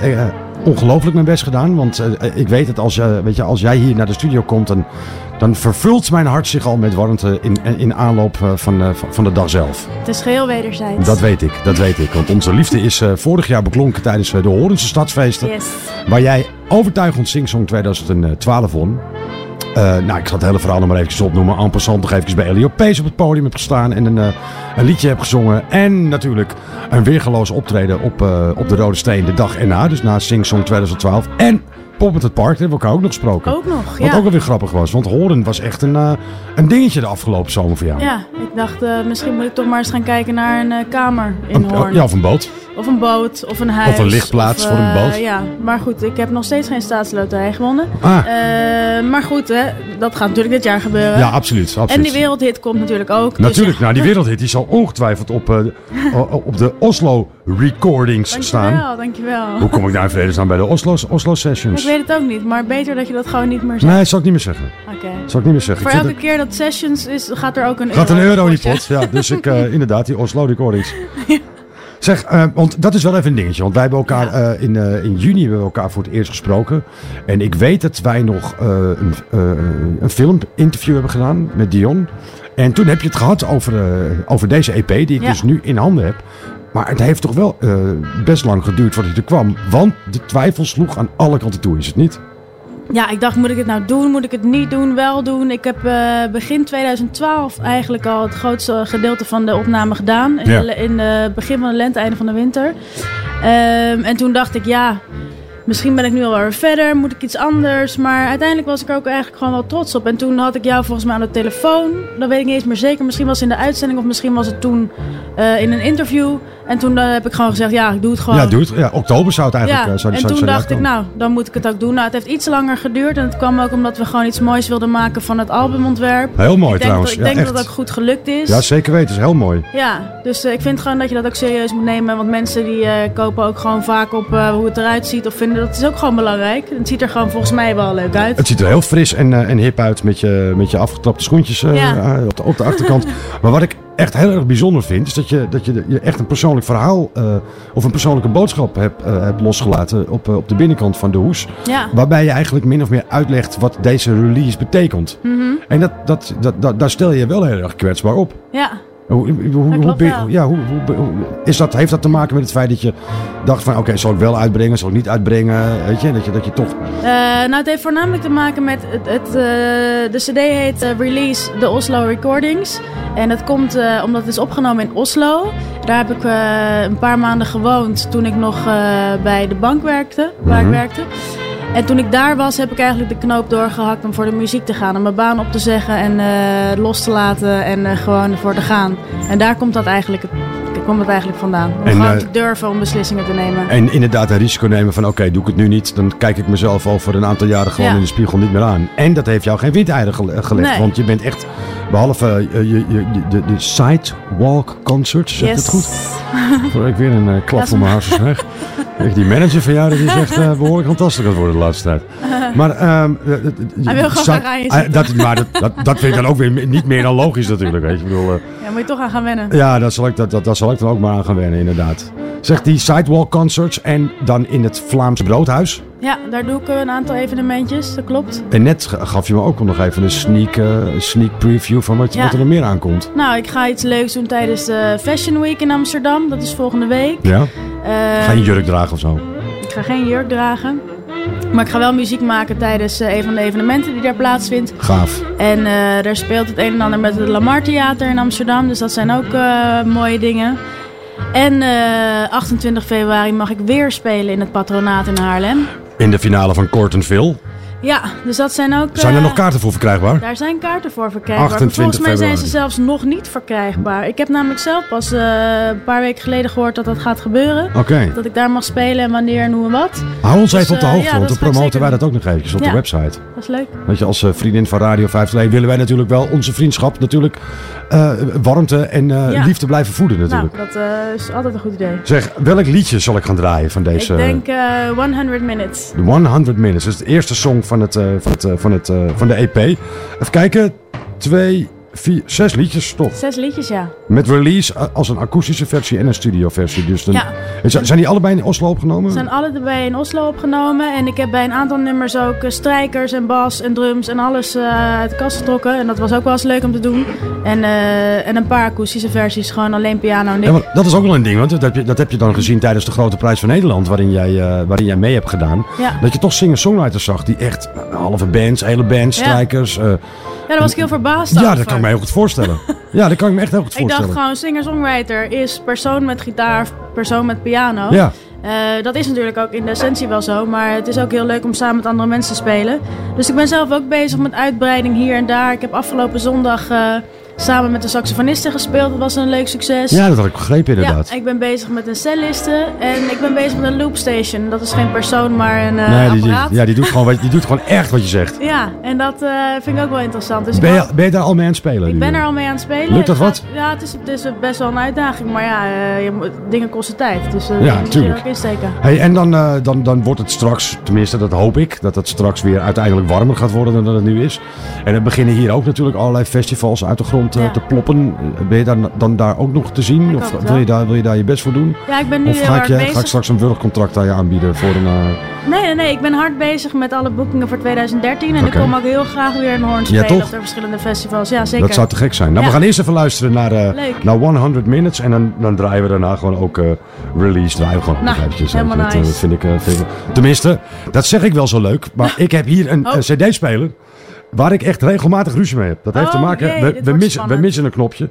ongelooflijk mijn best gedaan. Want ik weet dat als, weet je, als jij hier naar de studio komt, dan, dan vervult mijn hart zich al met warmte in, in aanloop van, van- van de dag zelf. Het is geheel wederzijds. Dat weet ik, dat weet ik. Want onze liefde is vorig jaar beklonken tijdens de Horense Stadsfeesten. Yes. Waar jij overtuigend Singsong 2012 won. Eh, nou, ik ga het hele verhaal nog maar even opnoemen. En passant nog even bij Elio Pees op het podium heb gestaan. En een, eh, een liedje heb gezongen. En natuurlijk een weergeloos optreden op, eh, op de Rode Steen de dag erna. Dus na Singsong 2012. En Pop het Park, daar hebben we elkaar ook nog gesproken. Ook nog, Wat ja. ook wel weer grappig was. Want Horen was echt een, eh, een dingetje de afgelopen zomer voor jou. Ja, ik dacht eh, misschien moet ik toch maar eens gaan kijken naar een eh, kamer in Een- Hoorn. ja, of een boot. Of een boot, of een huis. Of een lichtplaats of, voor een boot. Ja, maar goed, ik heb nog steeds geen staatsloterij gewonnen. Ah. Maar goed, hè, dat gaat natuurlijk dit jaar gebeuren. Ja, absoluut. absoluut. En die wereldhit komt natuurlijk ook. dus Natuurlijk, ja. nou die [LAUGHS] wereldhit die zal ongetwijfeld op, [LAUGHS] op de Oslo recordings staan. Dankjewel, dankjewel. Hoe kom ik nou in vredesnaam bij de Oslo, Oslo Sessions? Ik weet het ook niet, maar beter dat je dat gewoon niet meer zegt. Nee, dat zal ik niet meer zeggen. Oké. Zal ik niet meer zeggen. Voor Ik elke keer dat Sessions is, gaat er ook een het, gaat een euro euro in die pot. Ja, dus ik, eh, [LAUGHS] inderdaad, die Oslo recordings. Zeg, eh, want dat is wel even een dingetje. Want wij hebben elkaar eh, in, in juni hebben we elkaar voor het eerst gesproken. En ik weet dat wij nog een, een filminterview hebben gedaan met Dion. En toen heb je het gehad over, over deze EP, die ik Ja. dus nu in handen heb. Maar het heeft toch wel eh, best lang geduurd voordat hij er kwam. Want de twijfel sloeg aan alle kanten toe, is het niet? Ja, ik dacht, moet ik het nou doen? Moet ik het niet doen? Wel doen? Ik heb eh, begin 2012 eigenlijk al het grootste gedeelte van de opname gedaan. In, Ja. de, in de begin van de lente, einde van de winter. Ehm, en toen dacht ik, ja, misschien ben ik nu al weer verder. Moet ik iets anders? Maar uiteindelijk was ik er ook eigenlijk gewoon wel trots op. En toen had ik jou volgens mij aan de telefoon. Dat weet ik niet eens meer zeker. Misschien was het in de uitzending of misschien was het toen eh, in een interview. En toen eh, heb ik gewoon gezegd, ja, ik doe het gewoon. Ja, doe het. Ja, oktober zou het eigenlijk Ja, eh, zou, en zou- toen zou dacht ik, nou, dan moet ik het ook doen. Nou, het heeft iets langer geduurd. En het kwam ook omdat we gewoon iets moois wilden maken van het albumontwerp. Heel mooi ik trouwens. Dat, ik Ja, denk dat echt. het ook goed gelukt is. Ja, zeker weten. Dat is heel mooi. Ja, dus eh, ik vind gewoon dat je dat ook serieus moet nemen. Want mensen die kopen ook gewoon vaak op hoe het eruit ziet. Of vinden dat is ook gewoon belangrijk. Het ziet er gewoon volgens mij wel leuk uit. Het ziet er heel fris en, en hip uit met je, met je afgeklapte schoentjes Ja. op, de, op de achterkant. [LAUGHS] maar wat ik echt heel erg bijzonder vind, is dat je, dat je, je echt een persoonlijk verhaal eh, of een persoonlijke boodschap hebt, eh, hebt losgelaten op, eh, op de binnenkant van de hoes. Ja. Waarbij je eigenlijk min of meer uitlegt wat deze release betekent. Mhm. En dat, dat, dat, dat, daar stel je je wel heel erg kwetsbaar op. Ja. Hoe, ja, is dat, heeft dat te maken met het feit dat je dacht van oké, zal ik wel uitbrengen, zal ik niet uitbrengen? Weet je, dat je, dat je toch... Eh, nou, het heeft voornamelijk te maken met het. het eh, de CD heet eh, Release the Oslo Recordings. En dat komt omdat het is opgenomen in Oslo. Daar heb ik een paar maanden gewoond toen ik nog bij de bank werkte. Waar Mhm. ik werkte. En toen ik daar was, heb ik eigenlijk de knoop doorgehakt om voor de muziek te gaan. Om mijn baan op te zeggen en eh, los te laten en eh, gewoon ervoor te gaan. En daar komt dat eigenlijk, komt dat eigenlijk vandaan. Om En, gewoon eh, te durven om beslissingen te nemen. En inderdaad een risico nemen van oké, doe ik het nu niet, dan kijk ik mezelf over een aantal jaren gewoon Ja. in de spiegel niet meer aan. En dat heeft jou geen windeieren gele- gelegd, Nee. want je bent echt, behalve eh, je, je, je- de, de Sidewalk Concerts, zeg Yes. het goed? [LAUGHS] Voor ik weer een klap voor mijn hartjes weg. [LAUGHS] Die manager van jou, die is echt eh, behoorlijk fantastisch aan het worden de laatste tijd. Maar, ehm, eh, eh, Hij wil gewoon gaan dat, maar dat, dat, dat vind ik dan ook weer niet meer dan logisch natuurlijk. Weet je. Ik bedoel, eh, Ja, moet je toch aan gaan wennen. ja, daar zal, ik, dat, dat, daar zal ik dan ook maar aan gaan wennen, inderdaad. Zeg die Sidewalk Concerts en dan in het Vlaamse Broodhuis. Ja, daar doe ik eh, een aantal evenementjes, dat klopt. En net gaf je me ook nog even een sneak, eh, sneak preview van wat, Ja. wat er nog meer aankomt. Nou, ik ga iets leuks doen tijdens de Fashion Week in Amsterdam. Dat is volgende week. Ja? Eh, Ga je jurk dragen of zo? Ik ga geen jurk dragen. Maar ik ga wel muziek maken tijdens een van de evenementen die daar plaatsvindt. Gaaf. En eh, daar speelt het een en ander met het Lamar Theater in Amsterdam. Dus dat zijn ook mooie dingen. En eh, 28 februari mag ik weer spelen in het patronaat in Haarlem. In de finale van Cortenville. Ja, dus dat zijn ook... Zijn er eh, nog kaarten voor verkrijgbaar? Daar zijn kaarten voor verkrijgbaar. 28 Volgens mij zijn ze zelfs nog niet verkrijgbaar. Ik heb namelijk zelf pas eh, een paar weken geleden gehoord dat dat gaat gebeuren. Oké. Dat ik daar mag spelen en wanneer en hoe en wat. Hou ons Dus, even op de eh, hoogte, ja, want dan promoten wij dat ook nog eventjes op Ja. de website. Dat is leuk. Weet je, als vriendin van Radio 501 willen wij natuurlijk wel onze vriendschap natuurlijk eh, warmte en eh, Ja. liefde blijven voeden natuurlijk. Nou, dat eh, is altijd een goed idee. Zeg, welk liedje zal ik gaan draaien van deze... Ik denk eh 100 Minutes. The 100 Minutes. Dat is de eerste song van, het, van, het, van, het, van de EP. Even kijken. twee, vier, zes liedjes toch? Zes liedjes, ja. Met release als een akoestische versie en een studioversie. Dus dan, Ja. Zijn die allebei in Oslo opgenomen? Ze zijn allebei in Oslo opgenomen. En ik heb bij een aantal nummers ook eh, strijkers en bas en drums en alles eh, uit de kast getrokken. En dat was ook wel eens leuk om te doen. En, eh, en een paar akoestische versies, gewoon alleen piano en. Ja, dat is ook wel een ding, want dat heb, je, dat heb je dan gezien tijdens de Grote Prijs van Nederland, waarin jij, waarin jij mee hebt gedaan. Ja. Dat je toch singer-songwriters zag die echt halve bands, hele bands, strijkers. Ja, daar was ik heel verbaasd ja, over. dat kan ik me heel goed voorstellen. ja, dat kan ik me echt heel goed [LAUGHS] Ik dacht voorstellen. gewoon, singer-songwriter is persoon met gitaar, persoon met piano. Ja. Eh, dat is natuurlijk ook in de essentie wel zo, maar het is ook heel leuk om samen met andere mensen te spelen. Dus ik ben zelf ook bezig met uitbreiding hier en daar. Ik heb afgelopen zondag eh, samen met de saxofonisten gespeeld. Dat was een leuk succes. Ja, dat had ik begrepen inderdaad. Ja, ik ben bezig met een celliste en ik ben bezig met een loopstation. Dat is geen persoon, maar een eh, nee, die, die- apparaat. ja, die doet, gewoon, die doet gewoon echt wat je zegt. [LAUGHS] Ja, en dat eh, vind ik ook wel interessant. Dus Ben je, ben je daar al mee aan het spelen? ik nu? ben er al mee aan het spelen. Lukt dat wat? Ja, het is, het is best wel een uitdaging. Maar ja, eh, je moet, dingen kosten tijd. Dus eh Ja, moet je tuurlijk. ook insteken. Hey, en dan, dan, dan wordt het straks, tenminste dat hoop ik, dat het straks weer uiteindelijk warmer gaat worden dan dat het nu is. En er beginnen hier ook natuurlijk allerlei festivals uit de grond eh, Ja. te ploppen. Eh, Ben je dan, dan daar ook nog te zien? Ik Of wil je, daar, wil je daar je best voor doen? Ja, ik ben nu of ga ik, bezig. ga ik straks een wurgcontract aan je aanbieden voor een... eh, Nee, nee, nee. Ik ben hard bezig met alle boekingen voor 2013. En Oké. ik kom ook heel graag weer in Hoorn spelen op de verschillende festivals. Ja, zeker. Dat zou te gek zijn. Nou, we gaan eerst even luisteren naar, naar 100 Minutes. En dan, dan draaien we daarna gewoon ook release. Draaien we gewoon Nou, eventjes. Dat, vind ik, vind ik- tenminste, dat zeg ik wel zo leuk. Maar ik heb hier een, Oh. een cd-speler waar ik echt regelmatig ruzie mee heb. Dat heeft te Oh, maken, jee, we, we, missen, we missen een knopje.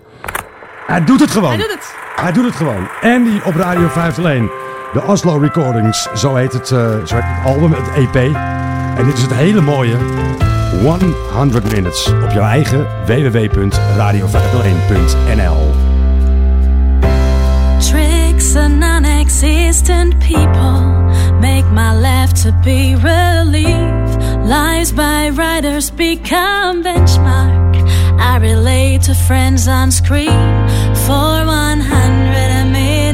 Hij doet het gewoon. Hij doet het. Hij doet het gewoon. Andy op Radio 501. De Oslo Recordings, zo heet het, eh, zo heet het album, het EP. En dit is het hele mooie 100 Minutes op jouw eigen www.radio501.nl. Tricks and non-existent people make my life to be relief. Lies by writers become benchmark. I relate to friends on screen for 100 minutes.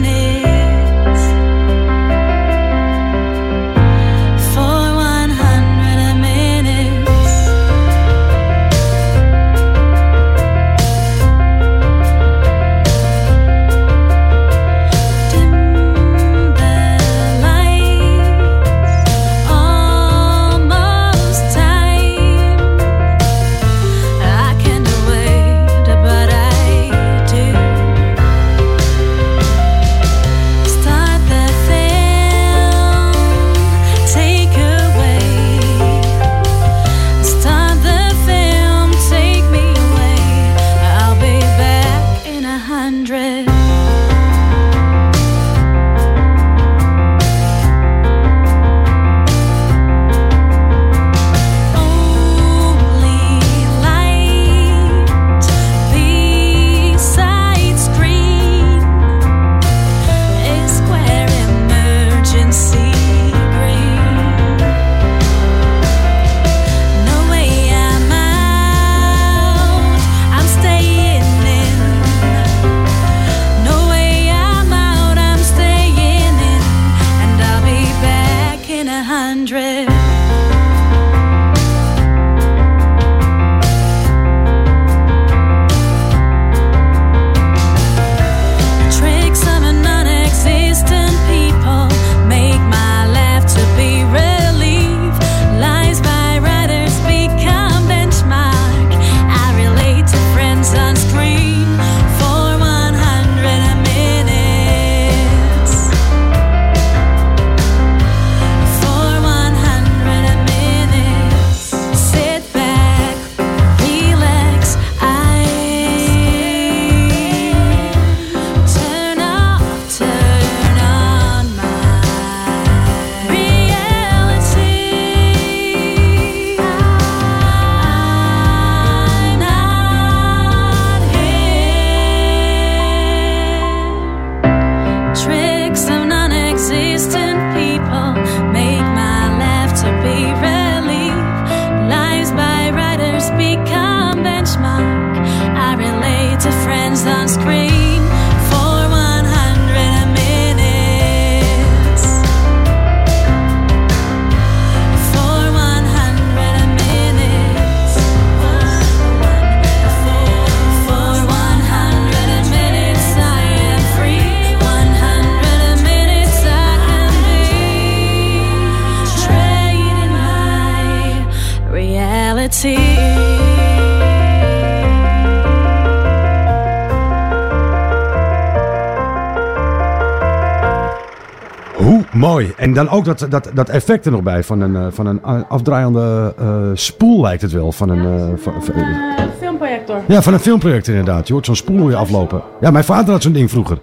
Mooi. En dan ook dat, dat, dat effect er nog bij van een, eh, van een a- afdraaiende eh, spoel lijkt het wel. Van een, eh, van- Eh, filmprojector. ja, van een filmproject inderdaad. Je hoort zo'n spoel weer aflopen. Ja, mijn vader had zo'n ding vroeger.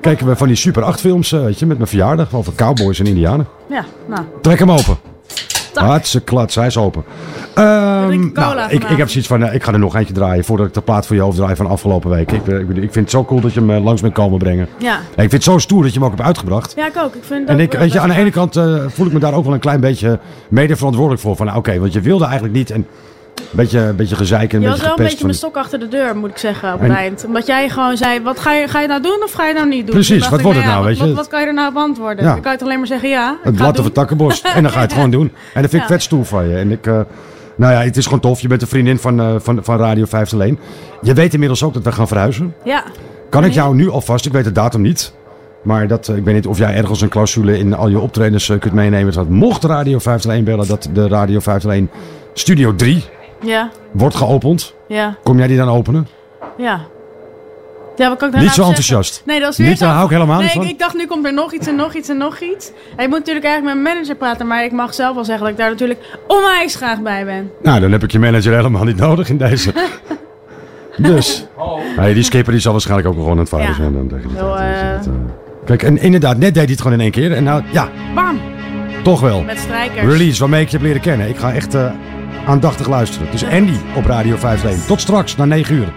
Kijken we van die Super 8 films, eh, weet je, met mijn verjaardag. Over cowboys en indianen. Ja, nou. Trek hem open. Hartstikke klats, hij is open. Cola nou, ik, ik heb zoiets van, eh, ik ga er nog eentje draaien voordat ik de plaat voor je overdraai van afgelopen week. Ik, eh, ik, ik vind het zo cool dat je hem eh, langs bent komen brengen. Ja. En ik vind het zo stoer dat je hem ook hebt uitgebracht. Ja, ik ook. Ik vind het En ik, weet je, aan de ene kant voel ik me daar ook wel een klein beetje mede verantwoordelijk voor. Van, nou, oké, want je wilde eigenlijk niet. En een beetje, beetje gezeik en een Je was beetje wel een beetje van- mijn stok achter de deur, moet ik zeggen, op En- het eind. Omdat jij gewoon zei, wat ga je, ga je nou doen of ga je nou niet doen? Precies, wat wordt het ja, nou, wat- weet je? Wat, wat kan je er nou op antwoorden? Ja. Dan kan je toch alleen maar zeggen ja. Het blad of het takkenbos. En dan ga je het [LAUGHS] gewoon doen. En dat vind ik Ja. vet stoer van je. En ik, nou ja, het is gewoon tof. Je bent een vriendin van, eh, van, van Radio 5 alleen. Je weet inmiddels ook dat we gaan verhuizen. Ja. Kan ik jou nu alvast, ik weet de datum niet. Maar dat, eh, ik weet niet of jij ergens een clausule in al je optredens eh, kunt meenemen. Dat mocht Radio 501 bellen dat de Radio 501 Studio 3 Ja, wordt geopend. ja, Kom jij die dan openen? ja. Ja, wat kan ik daar Niet nou zo zeggen? enthousiast. Nee, dat is weer Niet, zo- daar hou ik helemaal nee, niet van. Ik, ik dacht, nu komt er nog iets en nog iets en nog iets. En ik moet natuurlijk eigenlijk met mijn manager praten, maar ik mag zelf wel zeggen dat ik daar natuurlijk onwijs graag bij ben. Nou, dan heb ik je manager helemaal niet nodig in deze. [LAUGHS] dus. Nee, die skipper die zal waarschijnlijk ook gewoon aan het varen Ja. zijn. Dan tegen die Zo, tijd, weet je, eh, eh. Kijk, en inderdaad, net deed hij het gewoon in één keer. En nou, ja, Bam! toch wel. Met strijkers. Release, waarmee ik je heb leren kennen. Ik ga echt eh, aandachtig luisteren. Dus Andy op Radio 51. Tot straks, na 9 uur.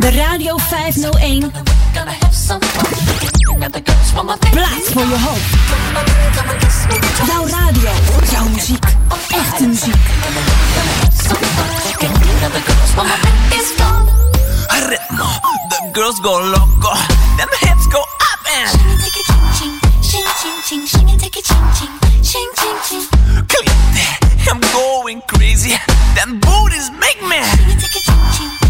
De Radio 501 Plaat voor je hoofd. Jouw radio, jouw muziek, echte muziek. Ritmo, the girls go loco, them hips go up and Click that, I'm going crazy. Them booties make me.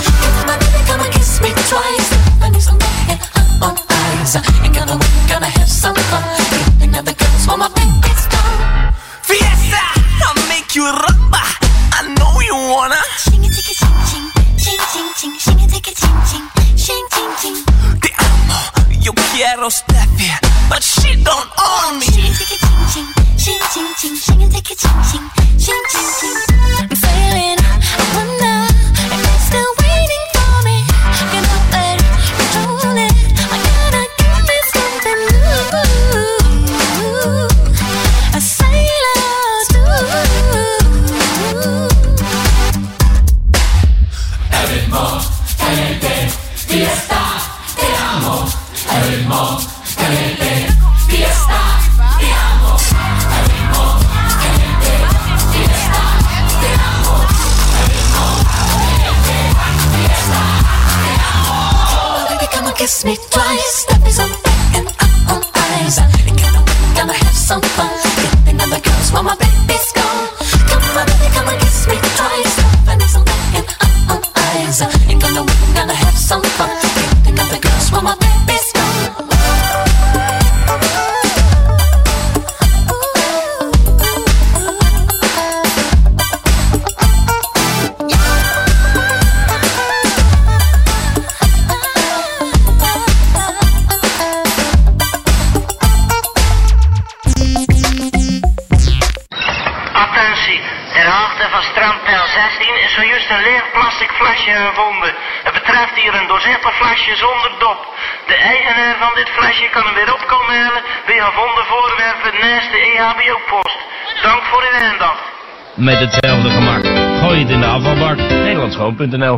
Baby, come on, kiss me twice. I need some up on eyes. I know we're gonna have some fun. And the girls my baby's gone. Fiesta, I'll make you rumba. I know you wanna. Shing it, ching, ching, ching, ching, ching, shing it, ching, ching, ching, ching, ching. Te amo, yo quiero Steffi, but she don't own me. Shing it, ching, ching, ching, ching, ching, shing it, ching, ching, ching, ching, ching. Kiss me twice. Step me some and up on eyes. And get away, gonna have some fun. Getting other girls while my is zojuist een leeg plastic flesje gevonden. Het betreft hier een doorzichtig flesje zonder dop. De eigenaar van dit flesje kan hem weer opkomen halen bij gevonden voorwerpen naast de EHBO-post. Dank voor uw aandacht. Met hetzelfde gemak. Gooi het in de afvalbak. Nederlandschoon.nl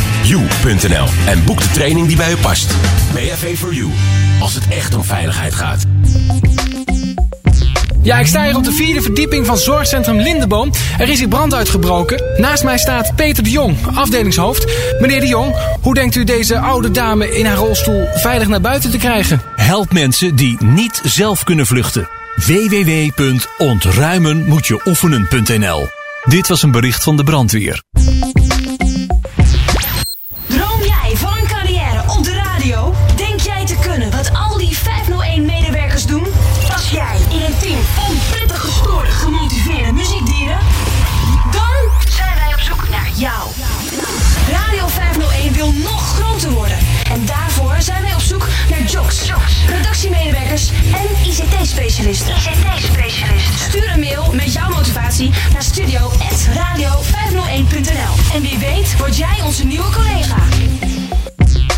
www.bav-4-u.nl en boek de training die bij u past. BHV for You, als het echt om veiligheid gaat. Ja, ik sta hier op de vierde verdieping van zorgcentrum Lindeboom. Er is hier brand uitgebroken. Naast mij staat Peter de Jong, afdelingshoofd. Meneer de Jong, hoe denkt u deze oude dame in haar rolstoel veilig naar buiten te krijgen? Help mensen die niet zelf kunnen vluchten. www.ontruimenmoetjeoefenen.nl Dit was een bericht van de brandweer. ICT-specialisten. ICT-specialisten. Stuur een mail met jouw motivatie naar studio.radio501.nl. En wie weet word jij onze nieuwe collega.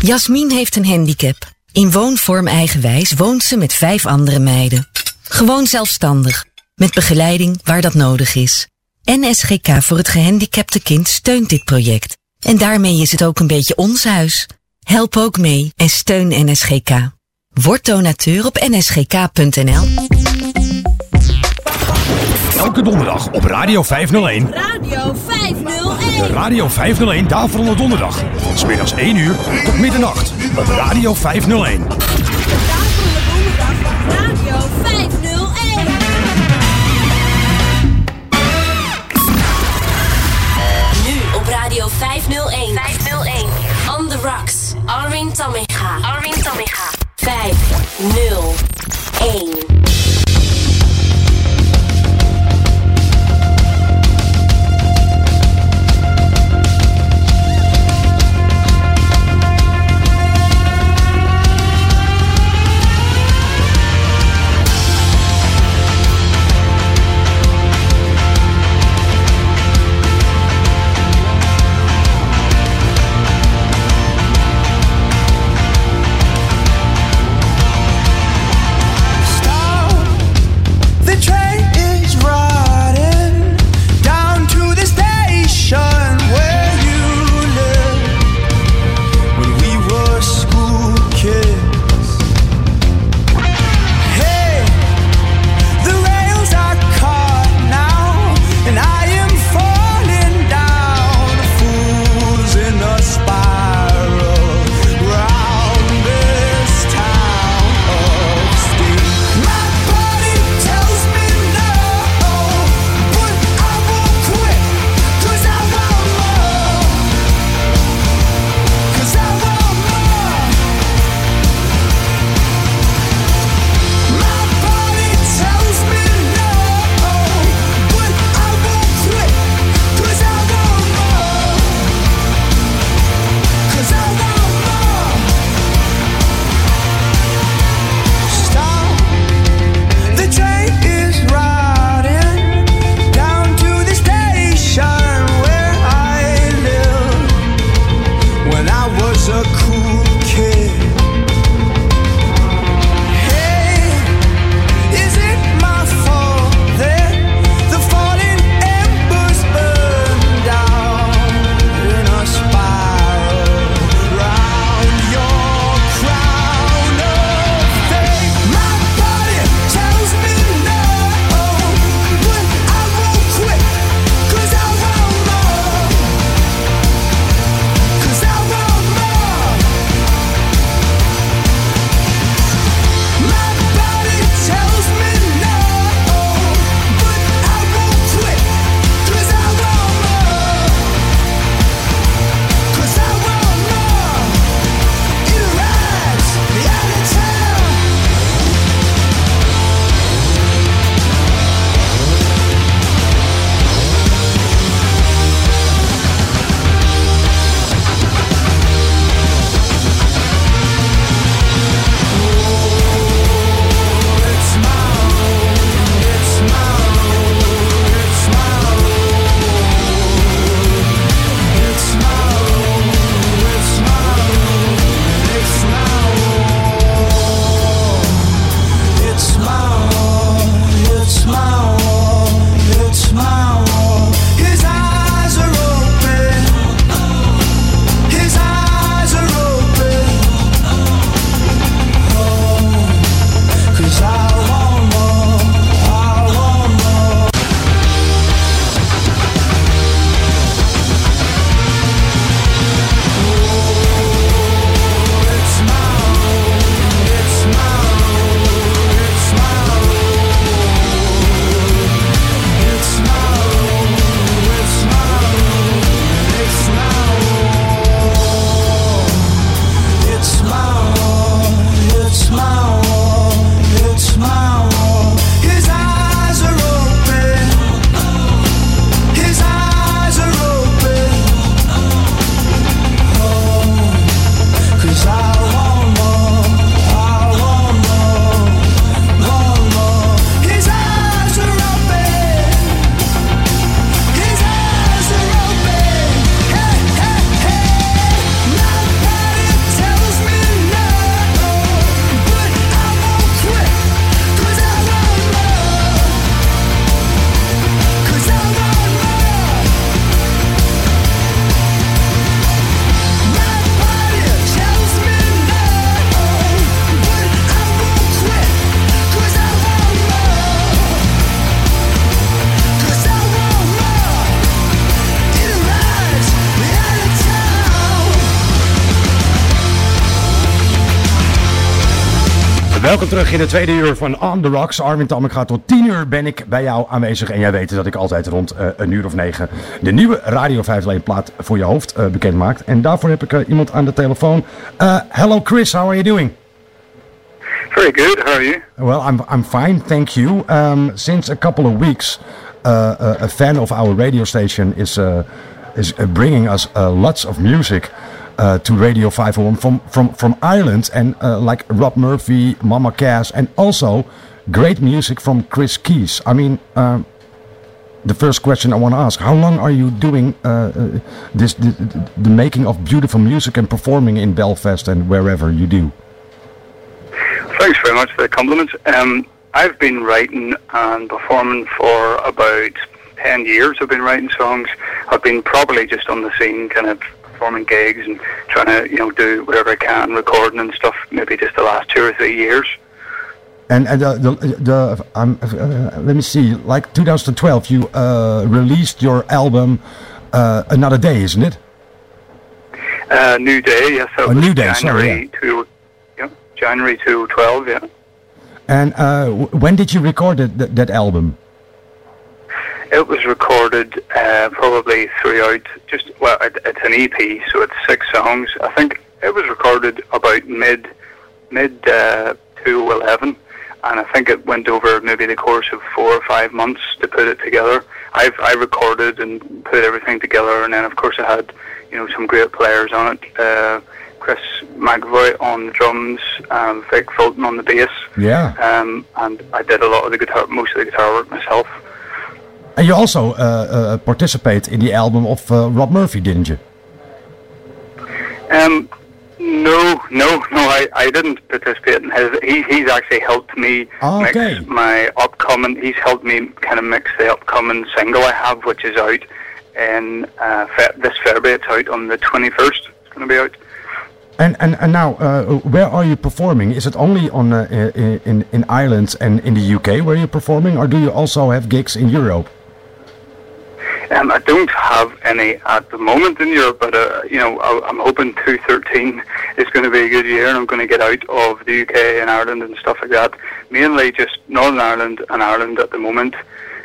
Jasmin heeft een handicap. In woonvorm eigenwijs woont ze met vijf andere meiden. Gewoon zelfstandig, met begeleiding waar dat nodig is. NSGK voor het gehandicapte kind steunt dit project. En daarmee is het ook een beetje ons huis. Help ook mee en steun NSGK. Word donateur op nsgk.nl. Elke donderdag op Radio 501. Radio 501. De Radio 501 Daverende Donderdag. Van 's middags 1 uur tot middernacht op Radio 501. Radio 501. Nu op Radio 501. 501. On the Rocks. Armin Tamminga. Armin Tamminga. 501. Welkom terug in de tweede uur van On The Rocks. Armin Tam, ik ga tot 10 uur ben ik bij jou aanwezig. En jij weet dat ik altijd rond eh, een uur of negen de nieuwe Radio 501 plaat voor je hoofd eh, bekend maakt. En daarvoor heb ik eh, iemand aan de telefoon. Hello Chris, how are you doing? Very good, how are you? Well, I'm, I'm fine, thank you. Um, since a couple of weeks, a, fan of our radio station is, is bringing us lots of music uh, to Radio 501 from, from, from Ireland. And uh, like Rob Murphy, Mama Cass, and also great music from Chris Keys. I mean, um, the first question I want to ask: How long are you doing uh, uh, this, the, the making of beautiful music and performing in Belfast and wherever you do? Thanks very much for the compliment. Um, I've been writing and performing for about 10 years. I've been writing songs. I've been probably just on the scene, kind of performing gigs and trying to, you know, do whatever I can, recording and stuff, maybe just the last two or three years. And, and uh, the, the um, uh, let me see, like 2012, you uh, released your album uh, Another Day, isn't it? Uh, New Day, yes. Was New Day, January sorry, to, yeah, January 2012, yeah. And uh, w- when did you record that, that album? It was recorded uh, probably throughout, just, well, it, it's an EP, so it's six songs. I think it was recorded about mid, mid uh, 2011, and I think it went over maybe the course of four or five months to put it together. I've I recorded and put everything together, and then of course I had, you know, some great players on it. Uh, Chris McAvoy on the drums, um, Vic Fulton on the bass. Yeah. Um, and I did a lot of the guitar, most of the guitar work myself. And you also uh, uh, participate in the album of uh, Rob Murphy, didn't you? Um, no, no, no. I, I didn't participate in his. He, he's actually helped me Oh, okay. mix my upcoming. He's helped me kind of mix the upcoming single I have, which is out in uh, fe- this February. It's out on the twenty first. It's going to be out. And and, and now, uh, where are you performing? Is it only on uh, in in Ireland and in the UK where you're performing, or do you also have gigs in Europe? Um, I don't have any at the moment in Europe, but uh, you know, I, I'm hoping 2013 is going to be a good year, and I'm going to get out of the UK and Ireland and stuff like that. Mainly just Northern Ireland and Ireland at the moment.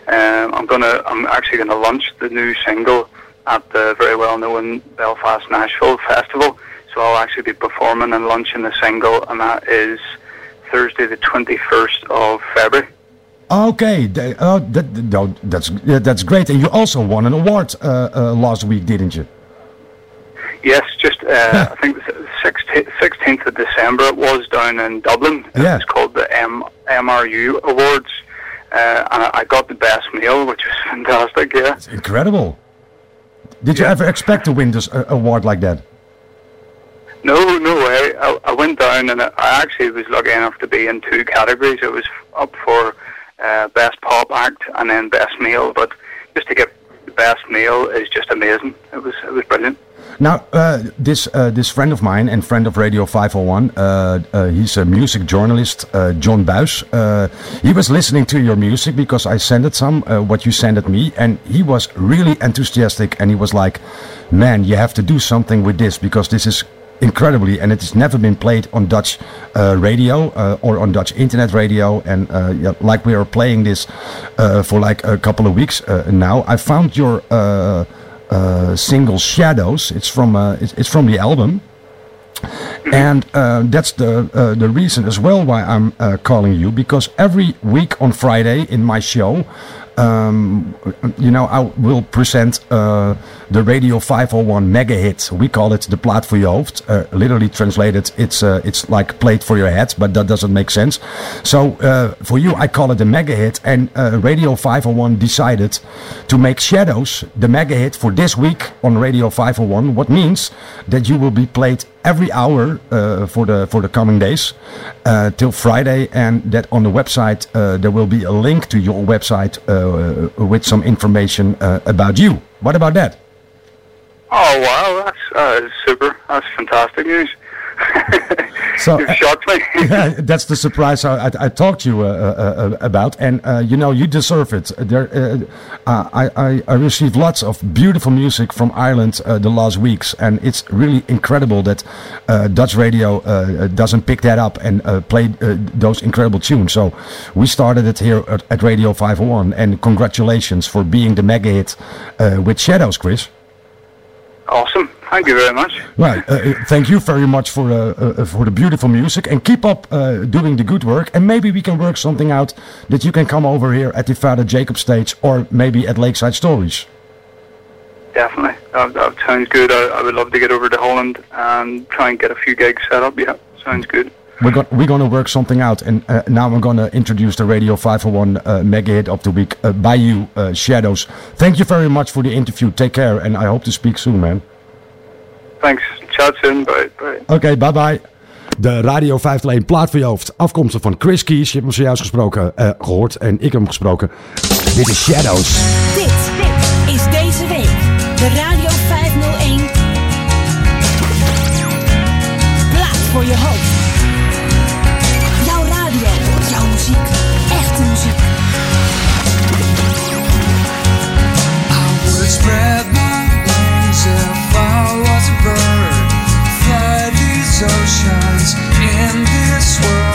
Um, I'm gonna, I'm actually going to launch the new single at the very well-known Belfast Nashville Festival. So I'll actually be performing and launching the single, and that is Thursday, the 21st of February. Okay, oh, that, that, that's that's great. And you also won an award uh, uh, last week, didn't you? Yes, just uh, I think sixteenth of December it was down in Dublin. Yeah. It's called the M- MRU Awards, uh, and I- got the best meal, which was [LAUGHS] fantastic. Yeah. Incredible. Did you ever expect to win this uh, award like that? No, no way. I, I went down and I I actually was lucky enough to be in two categories. It was up for uh, best pop act and then best meal. But just to get the best meal is just amazing. It was it was brilliant. Now, uh, this uh, this friend of mine and friend of Radio 501, uh, uh, he's a music journalist, uh, John Buis. Uh, he was listening to your music because I sent it some, what you sent it me, and he was really enthusiastic. And he was like, "Man, you have to do something with this because this is incredibly, and it has never been played on Dutch uh, radio uh, or on Dutch internet radio. And uh, yeah, like we are playing this uh, for like a couple of weeks uh, now, I found your." Uh, single Shadows. It's from it's, it's from the album, and that's the the reason as well why I'm calling you because every week on Friday in my show. Um, you know, I will present the Radio 501 mega hit. We call it the plaat voor je hoofd. Uh, literally translated, it's uh, it's like played for your head, but that doesn't make sense. So uh, for you, I call it a mega hit. And uh, Radio 501 decided to make Shadows the mega hit for this week on Radio 501. What means that you will be played every hour uh, for the for the coming days uh, till Friday, and that on the website uh, there will be a link to your website uh, with some information uh, about you. What about that? Oh wow, that's uh, super. That's fantastic news. [LAUGHS] So You've shocked me. [LAUGHS] yeah, that's the surprise I, I, I talked to you uh, uh, uh, about, and uh, you know you deserve it. There, uh, uh, I, I I received lots of beautiful music from Ireland uh, the last weeks, and it's really incredible that uh, Dutch radio uh, doesn't pick that up and uh, play uh, those incredible tunes. So we started it here at, at Radio 501, and congratulations for being the mega hit uh, with Shadows, Chris. Awesome. Thank you very much. Right. Uh, uh, thank you very much for uh, uh, for the beautiful music and keep up uh, doing the good work. And maybe we can work something out that you can come over here at the Father Jacob stage or maybe at Lakeside Stories. Definitely. That, that sounds good. I, I would love to get over to Holland and try and get a few gigs set up. Yeah, sounds good. We're going we're gonna work something out. And uh, now I'm gonna introduce the Radio 501 uh, mega hit of the week uh, by you, uh, Shadows. Thank you very much for the interview. Take care, and I hope to speak soon, man. Thanks. Chat soon. Bye. Bye. Oké, bye bye. De Radio 501 plaat voor je hoofd. Afkomstig van Chris Keys. Je hebt hem zojuist gesproken, eh, gehoord. En ik heb hem gesproken. Dit is Shadows. Dit, dit is deze week de Radio world.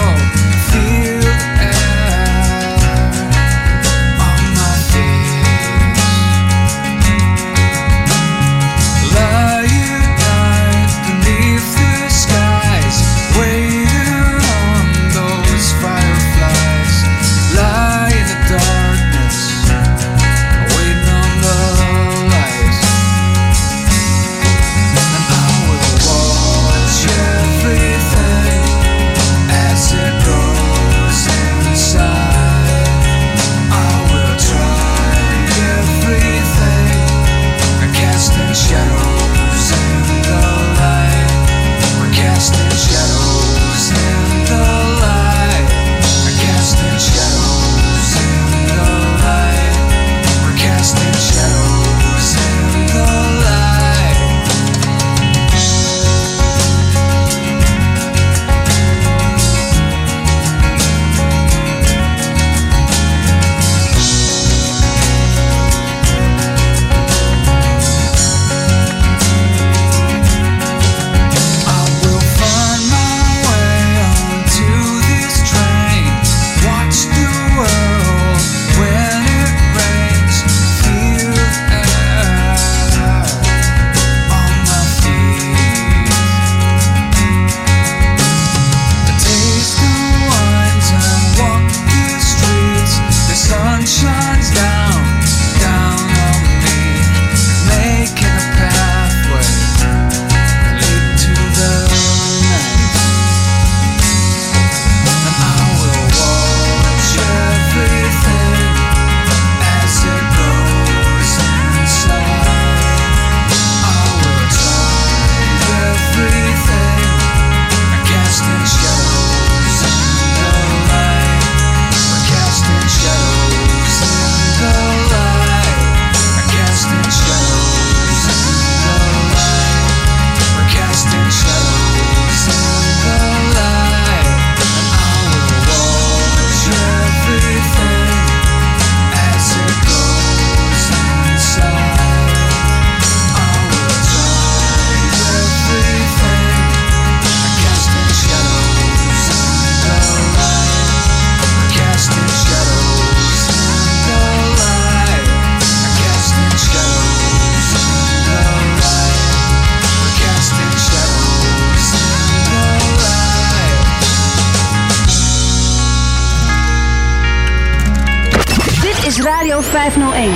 501.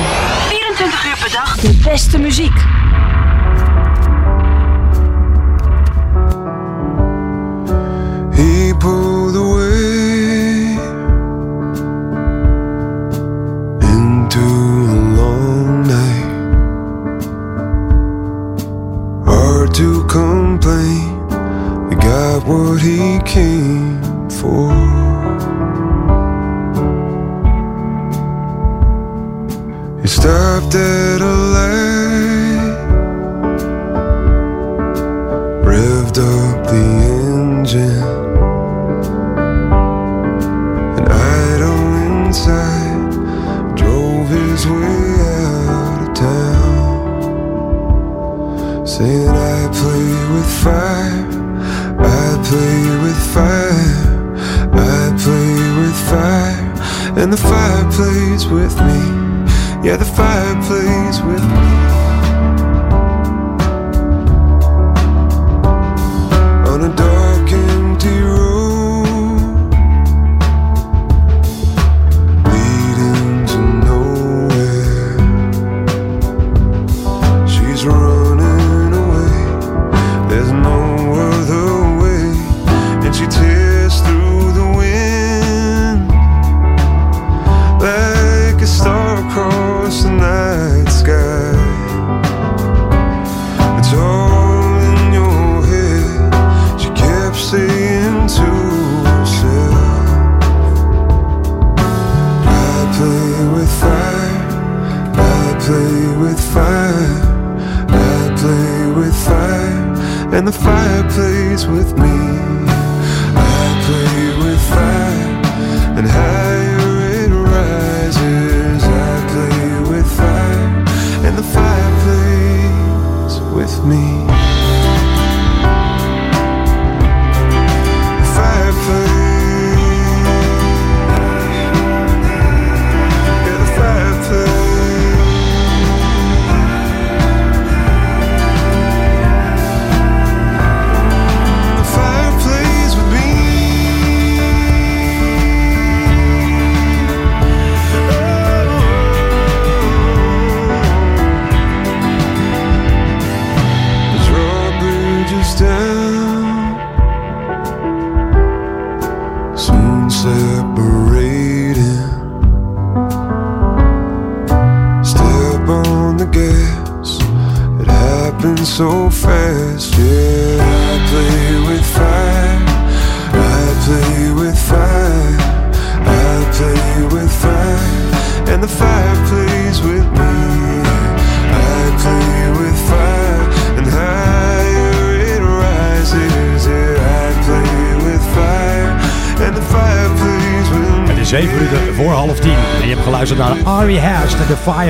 24 uur per dag de beste muziek.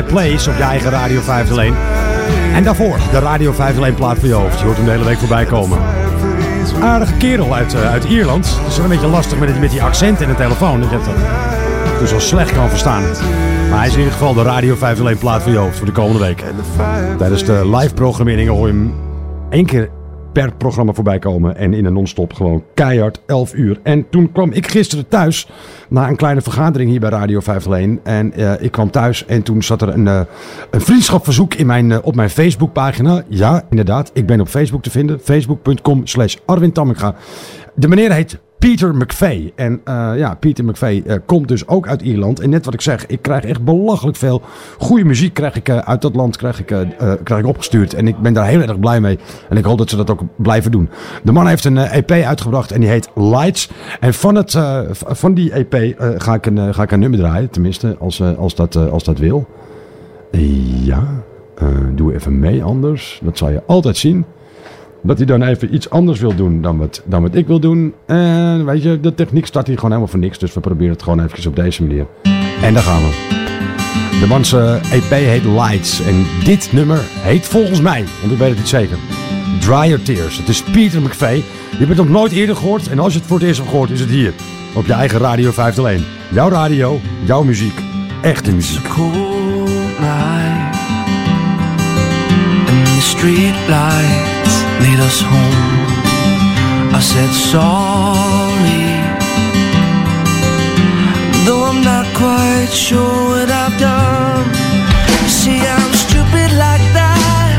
Fireplace op je eigen Radio 501. En daarvoor de Radio 501 plaat voor je hoofd. Je hoort hem de hele week voorbij komen. Aardige kerel uit, eh, uit Ierland. Wel een beetje lastig met, met die accent in de telefoon. Dat je het dus al slecht kan verstaan. Maar hij is in ieder geval de Radio 501 plaat voor je hoofd voor de komende week. Tijdens de live programmeringen hoor je hem één keer per programma voorbij komen. En in een non-stop gewoon keihard 11 uur. En toen kwam ik gisteren thuis na een kleine vergadering hier bij Radio 501. En eh, ik kwam thuis en toen zat er een, eh een vriendschapverzoek in mijn, eh, op mijn Facebookpagina. Ja, inderdaad. Ik ben op Facebook te vinden. Facebook.com slash Arwin Tamminga. De meneer heet Peter McVeigh. En eh, ja, Peter McVeigh eh, komt dus ook uit Ierland. En net wat ik zeg, ik krijg echt belachelijk veel goede muziek krijg ik, eh, uit dat land krijg ik, krijg ik opgestuurd. En ik ben daar heel erg blij mee. En ik hoop dat ze dat ook blijven doen. De man heeft een EP uitgebracht en die heet Lights. En van, het, van die EP ga, ik een, ga ik een nummer draaien. Tenminste, als, als, dat, als dat wil. Ja, doe even mee anders. Dat zal je altijd zien dat hij dan even iets anders wil doen dan wat, dan wat ik wil doen. En weet je, de techniek staat hier gewoon helemaal voor niks. Dus we proberen het gewoon even op deze manier. En daar gaan we. De man's eh, EP heet Lights. En dit nummer heet volgens mij, want ik weet het niet zeker, Dry Your Tears. Het is Peter McVeigh. Je hebt het nog nooit eerder gehoord. En als je het voor het eerst hebt gehoord, is het hier. Op je eigen Radio 501. Jouw radio, jouw muziek. Echte muziek. cold night the street lights lead us home. I said sorry. Though I'm not quite sure what I've done. See I'm stupid like that.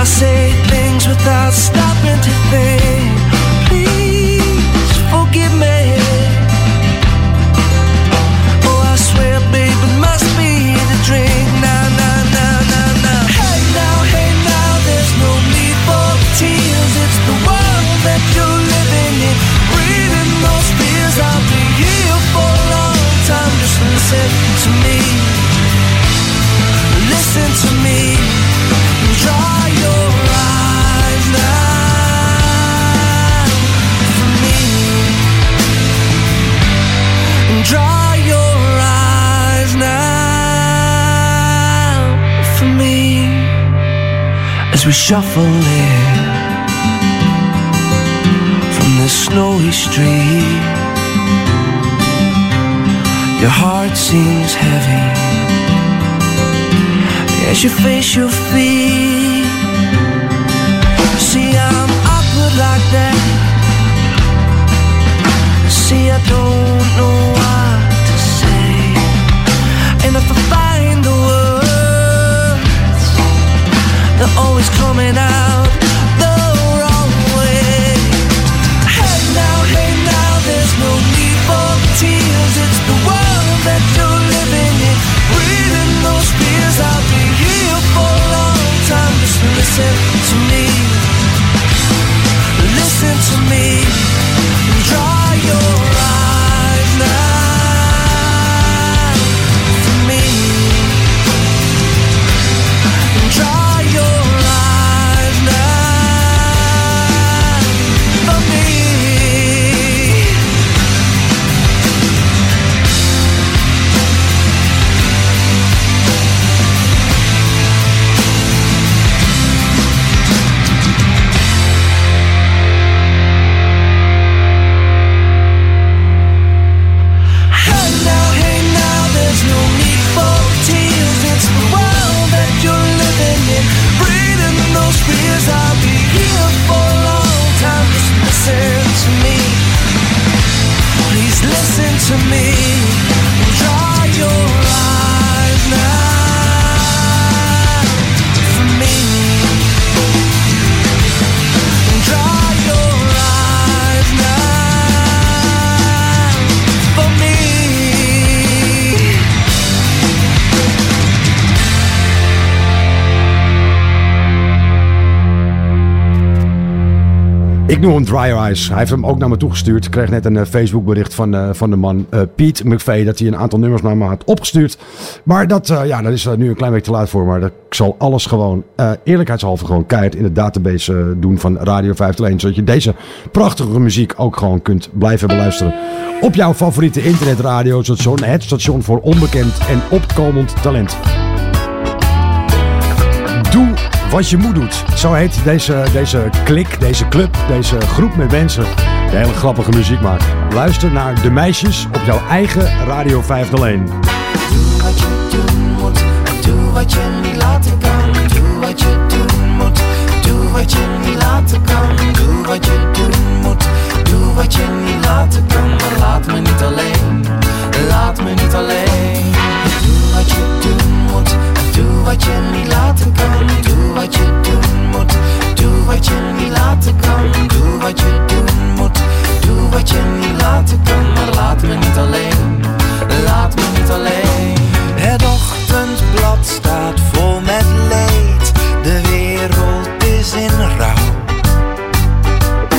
I say things without stopping to think as we shuffle in from the snowy street. Your heart seems heavy as you face your feet. See, I'm awkward like that. See, I don't know they're always coming out the wrong way. Hey now, hey now, there's no need for tears. It's the world that you're living in. Those fears, I'll be here for a long time. Just listen to me. Listen to me. Noem hem Dry Eyes. Hij heeft hem ook naar me toegestuurd. Ik kreeg net een eh, Facebook bericht van, eh, van de man eh, Piet McVeigh dat hij een aantal nummers naar me had opgestuurd. Maar dat, eh, ja, dat is nu een klein beetje te laat voor. Maar dat, ik zal alles gewoon eerlijkheidshalve gewoon keihard in de database doen van Radio 501. Zodat je deze prachtige muziek ook gewoon kunt blijven beluisteren. Op jouw favoriete internetradiostation. Het station voor onbekend en opkomend talent. Wat je moet doet. Zo heet deze, deze klik, deze club, deze groep met mensen die hele grappige muziek maken. Luister naar De Meisjes op jouw eigen Radio 501. Doe wat je doen moet doe wat je niet laten kan. Doe wat je doen moet, doe wat je niet laten kan. Doe wat je doen moet, doe wat je niet laten kan. Maar laat me niet alleen, laat me niet alleen. Doe wat je doen moet doe wat je niet laten kan. Doe wat je doen moet, doe wat je niet laten kan. Doe wat je doen moet, doe wat je niet laten kan. Maar laat me niet alleen, laat me niet alleen. Het ochtendblad staat vol met leed, de wereld is in rouw.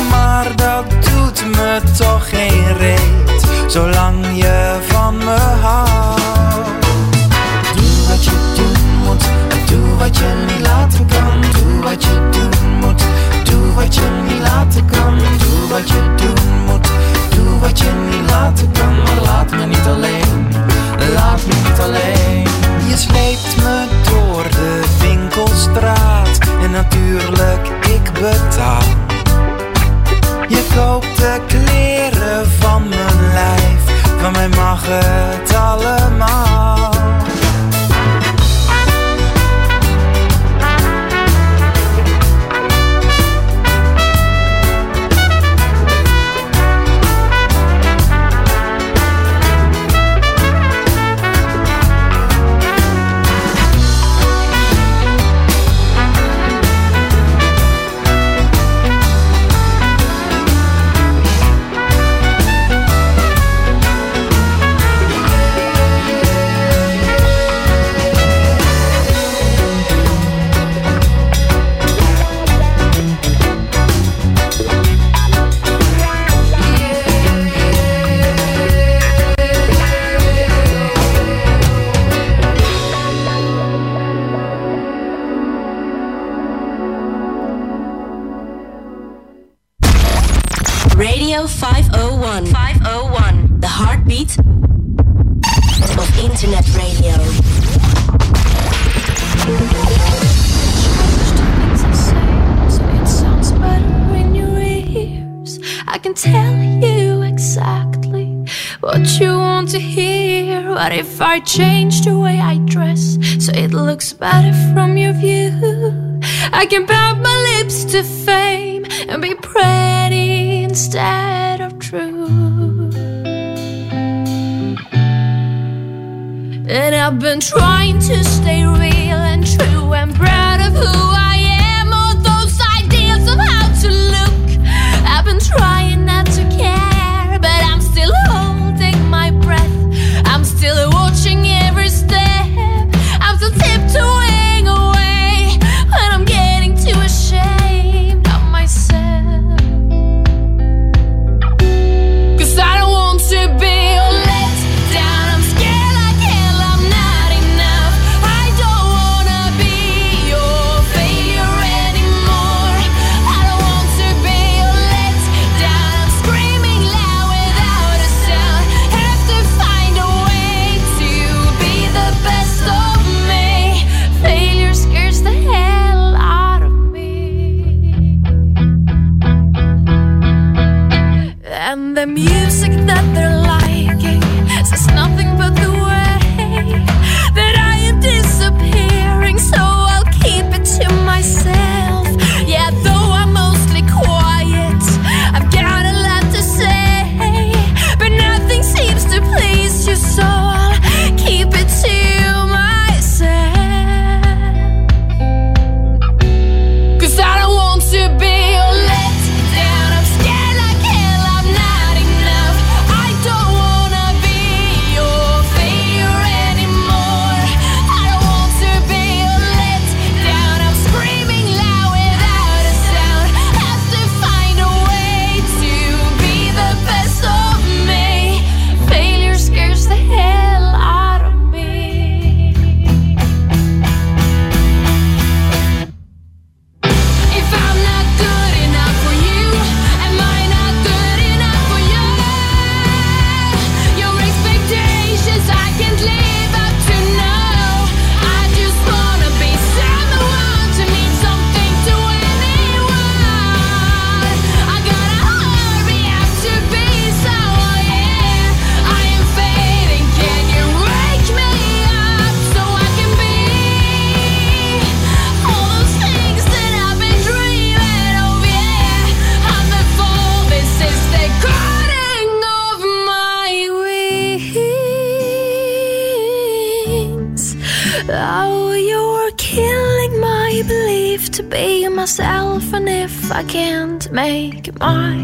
Maar dat doet me toch geen reet, zolang je natuurlijk ik betaal. Je koopt de kleren van mijn lijf, van mij mag het allemaal. To hear. What if I change the way I dress so it looks better from your view? I can pout my lips to fame and be pretty instead of true. And I've been trying to stay real and true and proud of who I am. Make my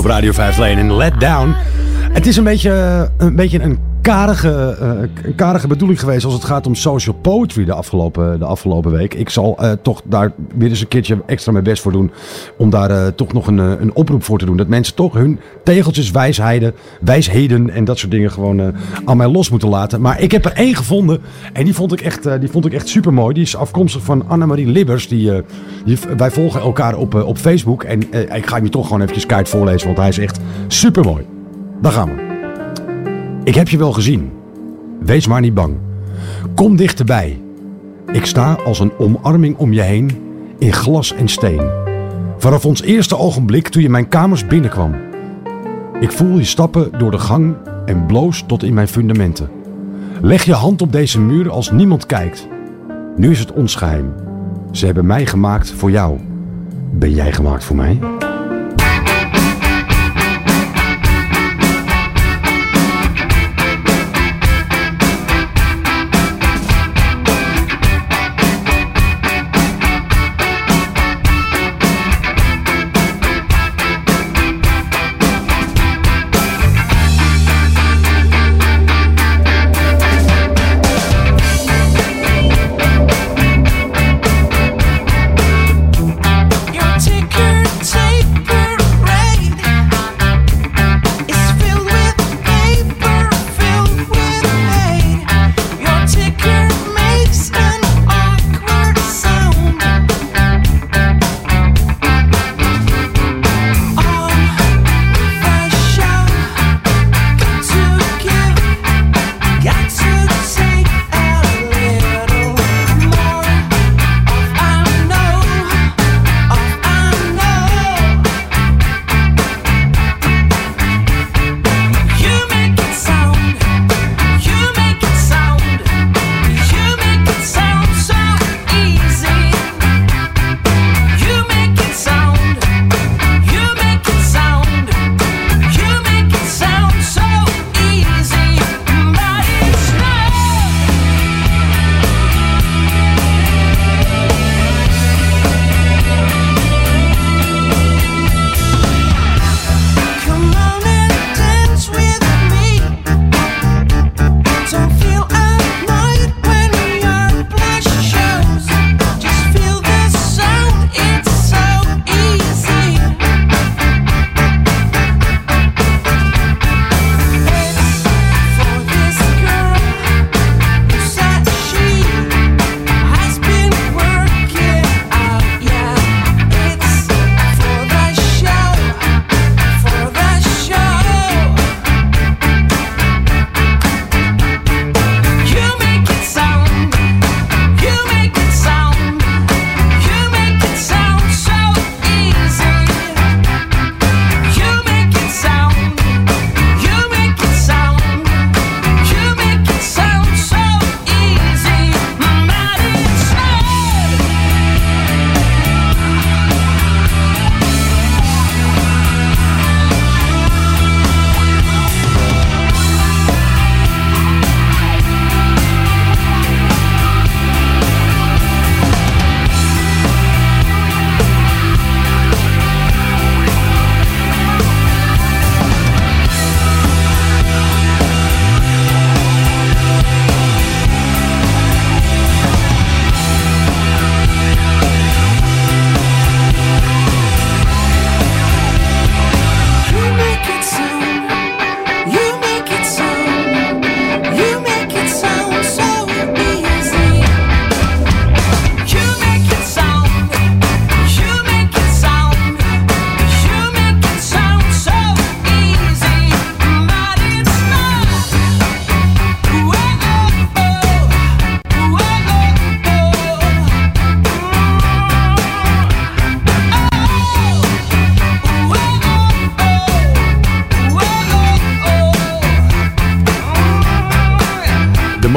op Radio 5 Lane en Let Down. Het is een beetje, een, beetje een, karige, eh, karige bedoeling geweest als het gaat om social poetry de afgelopen, de afgelopen week. Ik zal eh, toch daar weer eens een keertje extra mijn best voor doen om daar eh, toch nog een, een oproep voor te doen. Dat mensen toch hun tegeltjes, wijsheden, wijsheden en dat soort dingen gewoon aan mij los moeten laten. Maar ik heb er één gevonden en die vond ik echt, die vond ik echt super mooi. Die is afkomstig van Annemarie Libbers. Die, die, wij volgen elkaar op, op Facebook en ik ga hem je toch gewoon eventjes keihard voorlezen, want hij is echt super mooi. Daar gaan we. Ik heb je wel gezien. Wees maar niet bang. Kom dichterbij. Ik sta als een omarming om je heen in glas en steen. Vanaf ons eerste ogenblik toen je mijn kamers binnenkwam. Ik voel je stappen door de gang en bloos tot in mijn fundamenten. Leg je hand op deze muur als niemand kijkt. Nu is het ons geheim. Ze hebben mij gemaakt voor jou. Ben jij gemaakt voor mij?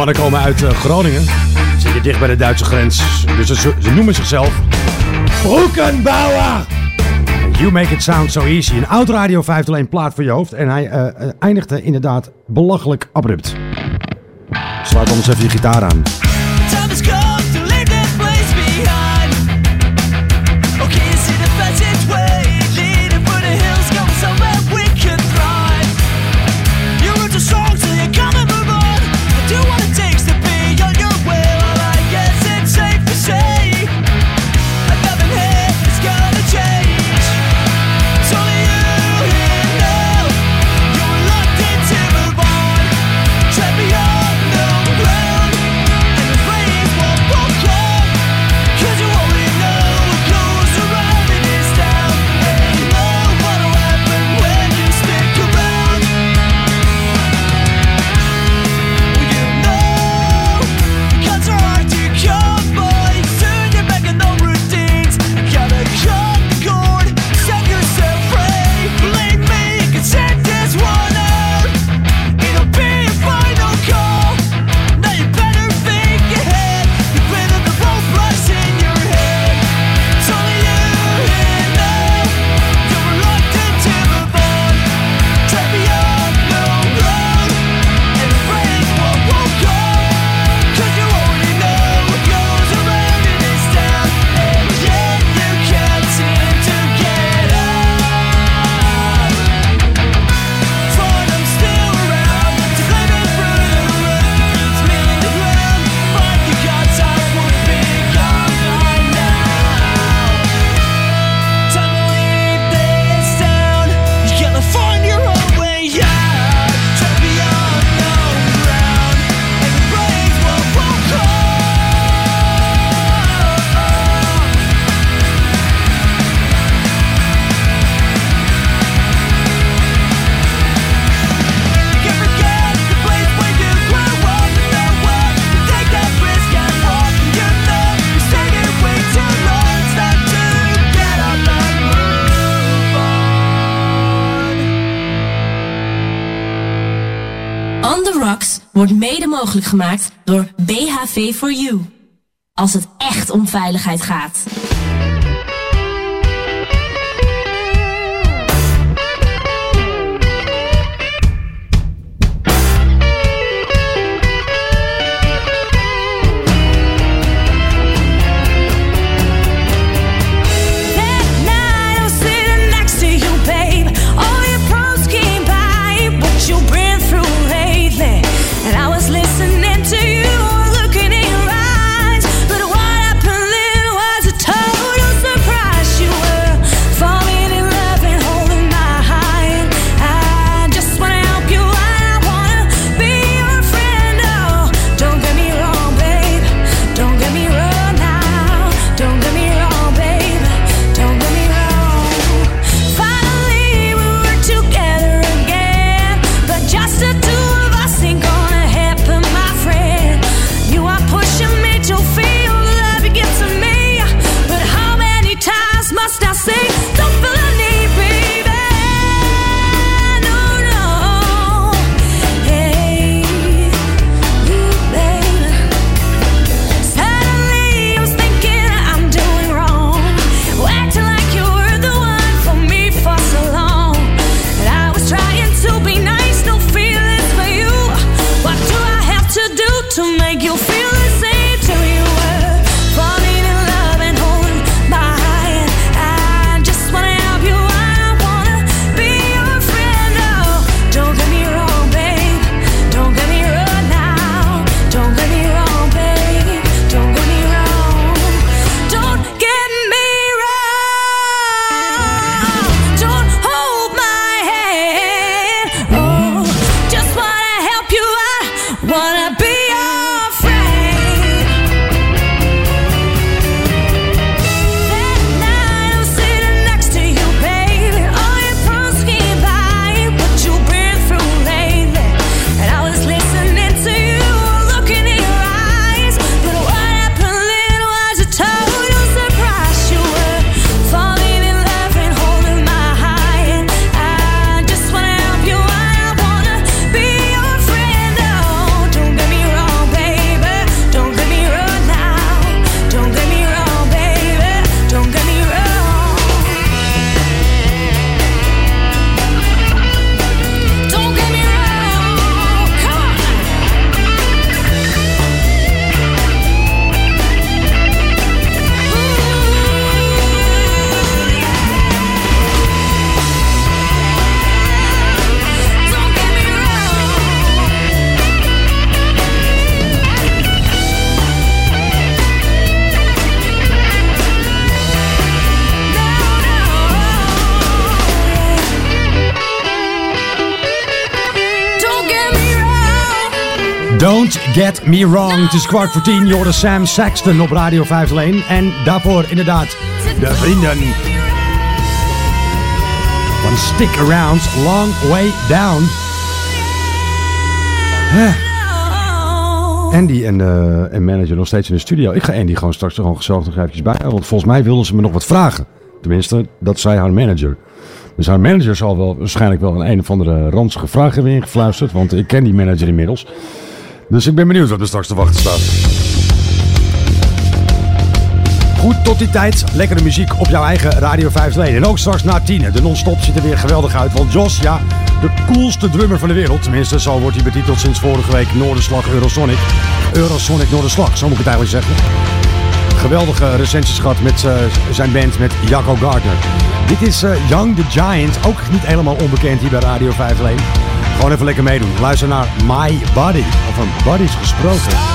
mannen komen uit eh, Groningen. Ze zitten dicht bij de Duitse grens. Dus ze, ze noemen zichzelf Broekenbouwer. You make it sound so easy. Een oud Radio 501 plaat voor je hoofd. En hij eh, eh, eindigde inderdaad belachelijk abrupt. Slaat ons even je gitaar aan. gemaakt door BHV for You. Als het echt om veiligheid gaat. Get me wrong. Het is kwart voor tien. Je Sam Saxton op Radio 501. En daarvoor inderdaad de vrienden van Stick Around. Long Way Down. Andy en, eh, en manager nog steeds in de studio. Ik ga Andy gewoon straks gewoon gezellig nog eventjes bij. Want volgens mij wilden ze me nog wat vragen. Tenminste, dat zei haar manager. Dus haar manager zal wel waarschijnlijk wel een een of andere ranzige vraag hebben ingefluisterd. Want ik ken die manager inmiddels. Dus ik ben benieuwd wat er straks te wachten staat. Goed, tot die tijd. Lekkere muziek op jouw eigen Radio 501. En ook straks na tien. De non-stop ziet er weer geweldig uit. Want Jos, ja, de coolste drummer van de wereld. Tenminste, zo wordt hij betiteld sinds vorige week. Noorderslag Eurosonic. Eurosonic Noorderslag, zo moet ik het eigenlijk zeggen. Geweldige recensies gehad met eh, zijn band met Jacco Gardner. Dit is eh, Young the Giant. Ook niet helemaal onbekend hier bij Radio 501. Gewoon even lekker meedoen. Luister naar My Body. Een Buddies gesproken.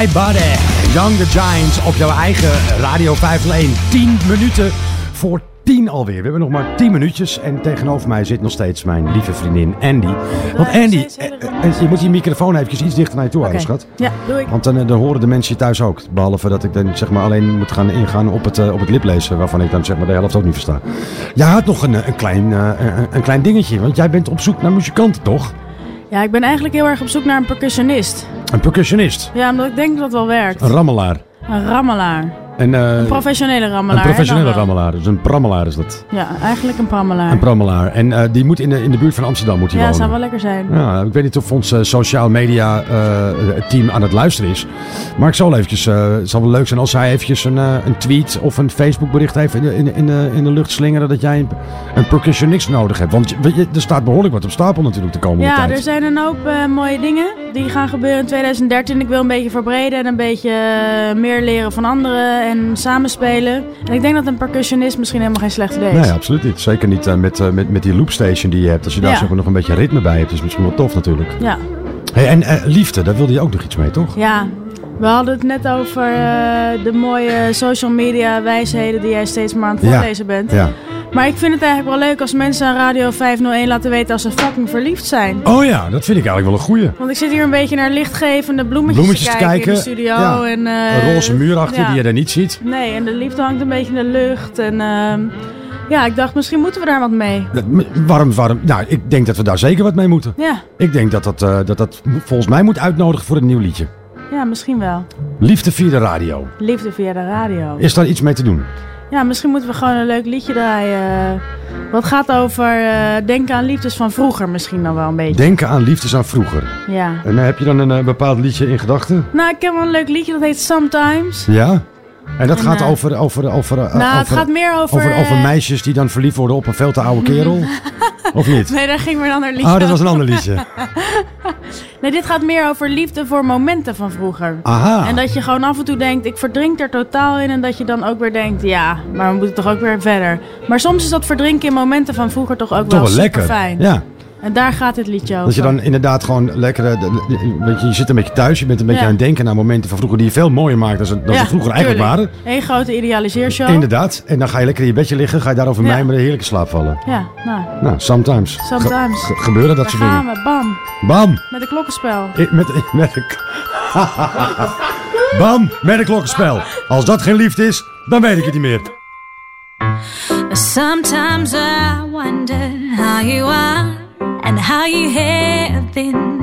My Body, Young the Giant op jouw eigen Radio 501. 10 minuten voor 10 alweer. We hebben nog maar 10 minuutjes en tegenover mij zit nog steeds mijn lieve vriendin Andy. Want Andy, eh, eh, je moet die microfoon eventjes iets dichter naar je toe houden, schat. Ja, doe ik. Want dan, eh, dan horen de mensen je thuis ook. Behalve dat ik dan zeg maar alleen moet gaan ingaan op het, op het liplezen. Waarvan ik dan zeg maar de helft ook niet versta. Jij had nog een, een, klein, een klein dingetje. Want jij bent op zoek naar muzikanten, toch? Ja, ik ben eigenlijk heel erg op zoek naar een percussionist. Een percussionist. Ja, omdat ik denk dat het wel werkt. Een rammelaar. Een rammelaar. En, eh, Een professionele rammelaar. Een professionele rammelaar. Dus een prammelaar is dat. Ja, eigenlijk een prammelaar. Een prammelaar. En eh, die moet in de, in de buurt van Amsterdam moet die Ja, wonen. zou wel lekker zijn. Ja, ik weet niet of ons eh, sociaal media team aan het luisteren is. Maar ik zal eventjes, het zal wel leuk zijn als hij eventjes een, een tweet of een Facebook bericht heeft in de, in, in, de, in de lucht slingeren dat jij een, een percussionist nodig hebt. Want je- je- er staat behoorlijk wat op stapel natuurlijk de komende Ja, tijd. er zijn een hoop mooie dingen die gaan gebeuren in 2013. Ik wil een beetje verbreden en een beetje meer leren van anderen en samenspelen. En ik denk dat een percussionist misschien helemaal geen slecht idee is. Nee, absoluut niet. Zeker niet eh, met, eh, met, met die loopstation die je hebt. Als je daar Ja. zeg maar nog een beetje ritme bij hebt, is misschien wel tof natuurlijk. Ja. Hey, en eh, liefde, daar wilde je ook nog iets mee, toch? Ja, we hadden het net over de mooie social media wijsheden die jij steeds maar aan het Ja, voorlezen bent. ja. Maar ik vind het eigenlijk wel leuk als mensen aan Radio 501 laten weten als ze fucking verliefd zijn. Oh ja, dat vind ik eigenlijk wel een goeie. Want ik zit hier een beetje naar lichtgevende bloemetjes, Bloemetjes te te kijken, in de studio. Ja. En, eh, Een roze muur achter ja. die je daar niet ziet. Nee, en de liefde hangt een beetje in de lucht. En ehm, ja, ik dacht misschien moeten we daar wat mee. Dat- m- waarom, waarom? Nou, ik denk dat we daar zeker wat mee moeten. Ja, Ik denk dat dat, eh, dat dat volgens mij moet uitnodigen voor een nieuw liedje. ja, misschien wel. Liefde via de radio. Liefde via de radio. Is daar iets mee te doen? Ja, misschien moeten we gewoon een leuk liedje draaien. Wat gaat over eh, denken aan liefdes van vroeger misschien dan wel een beetje. Denken aan liefdes aan vroeger. Ja. En eh, heb je dan een eh, bepaald liedje in gedachten? Nou, ik heb wel een leuk liedje dat heet Sometimes. Ja? En dat En, gaat eh, over, over, over, eh, Nou, het over, gaat meer over, over, over eh, meisjes die dan verliefd worden op een veel te oude kerel. [LAUGHS] of niet? Nee, daar ging weer een ander liedje Oh, dat was een ander liedje. [LAUGHS] nee, dit gaat meer over liefde voor momenten van vroeger. Aha. En dat je gewoon af en toe denkt, ik verdrink er totaal in. En dat je dan ook weer denkt, ja, maar we moeten toch ook weer verder. Maar soms is dat verdrinken in momenten van vroeger toch ook Toch wel wel super lekker. fijn. Ja. En daar gaat dit liedje over. Dat je dan inderdaad gewoon lekker... eh, je, je zit een beetje thuis, je bent een beetje Ja. aan het denken naar momenten van vroeger die je veel mooier maakt dan ze, dan ze vroeger eigenlijk waren. Eén grote idealiseershow. Inderdaad. En dan ga je lekker in je bedje liggen, ga je daarover Ja. mijmeren, heerlijke slaap vallen. Ja, nou. Nou, sometimes. Sometimes. Ge- ge- gebeuren dat soort gaan dingen. we, bam. Bam! Met een klokkenspel. I- Met, met een... [LAUGHS] Bam! Met een klokkenspel. Als dat geen liefde is, dan weet ik het niet meer. Sometimes I wonder how you are and how you have been.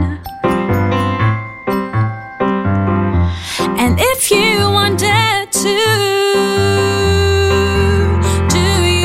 And if you wanted to, do you?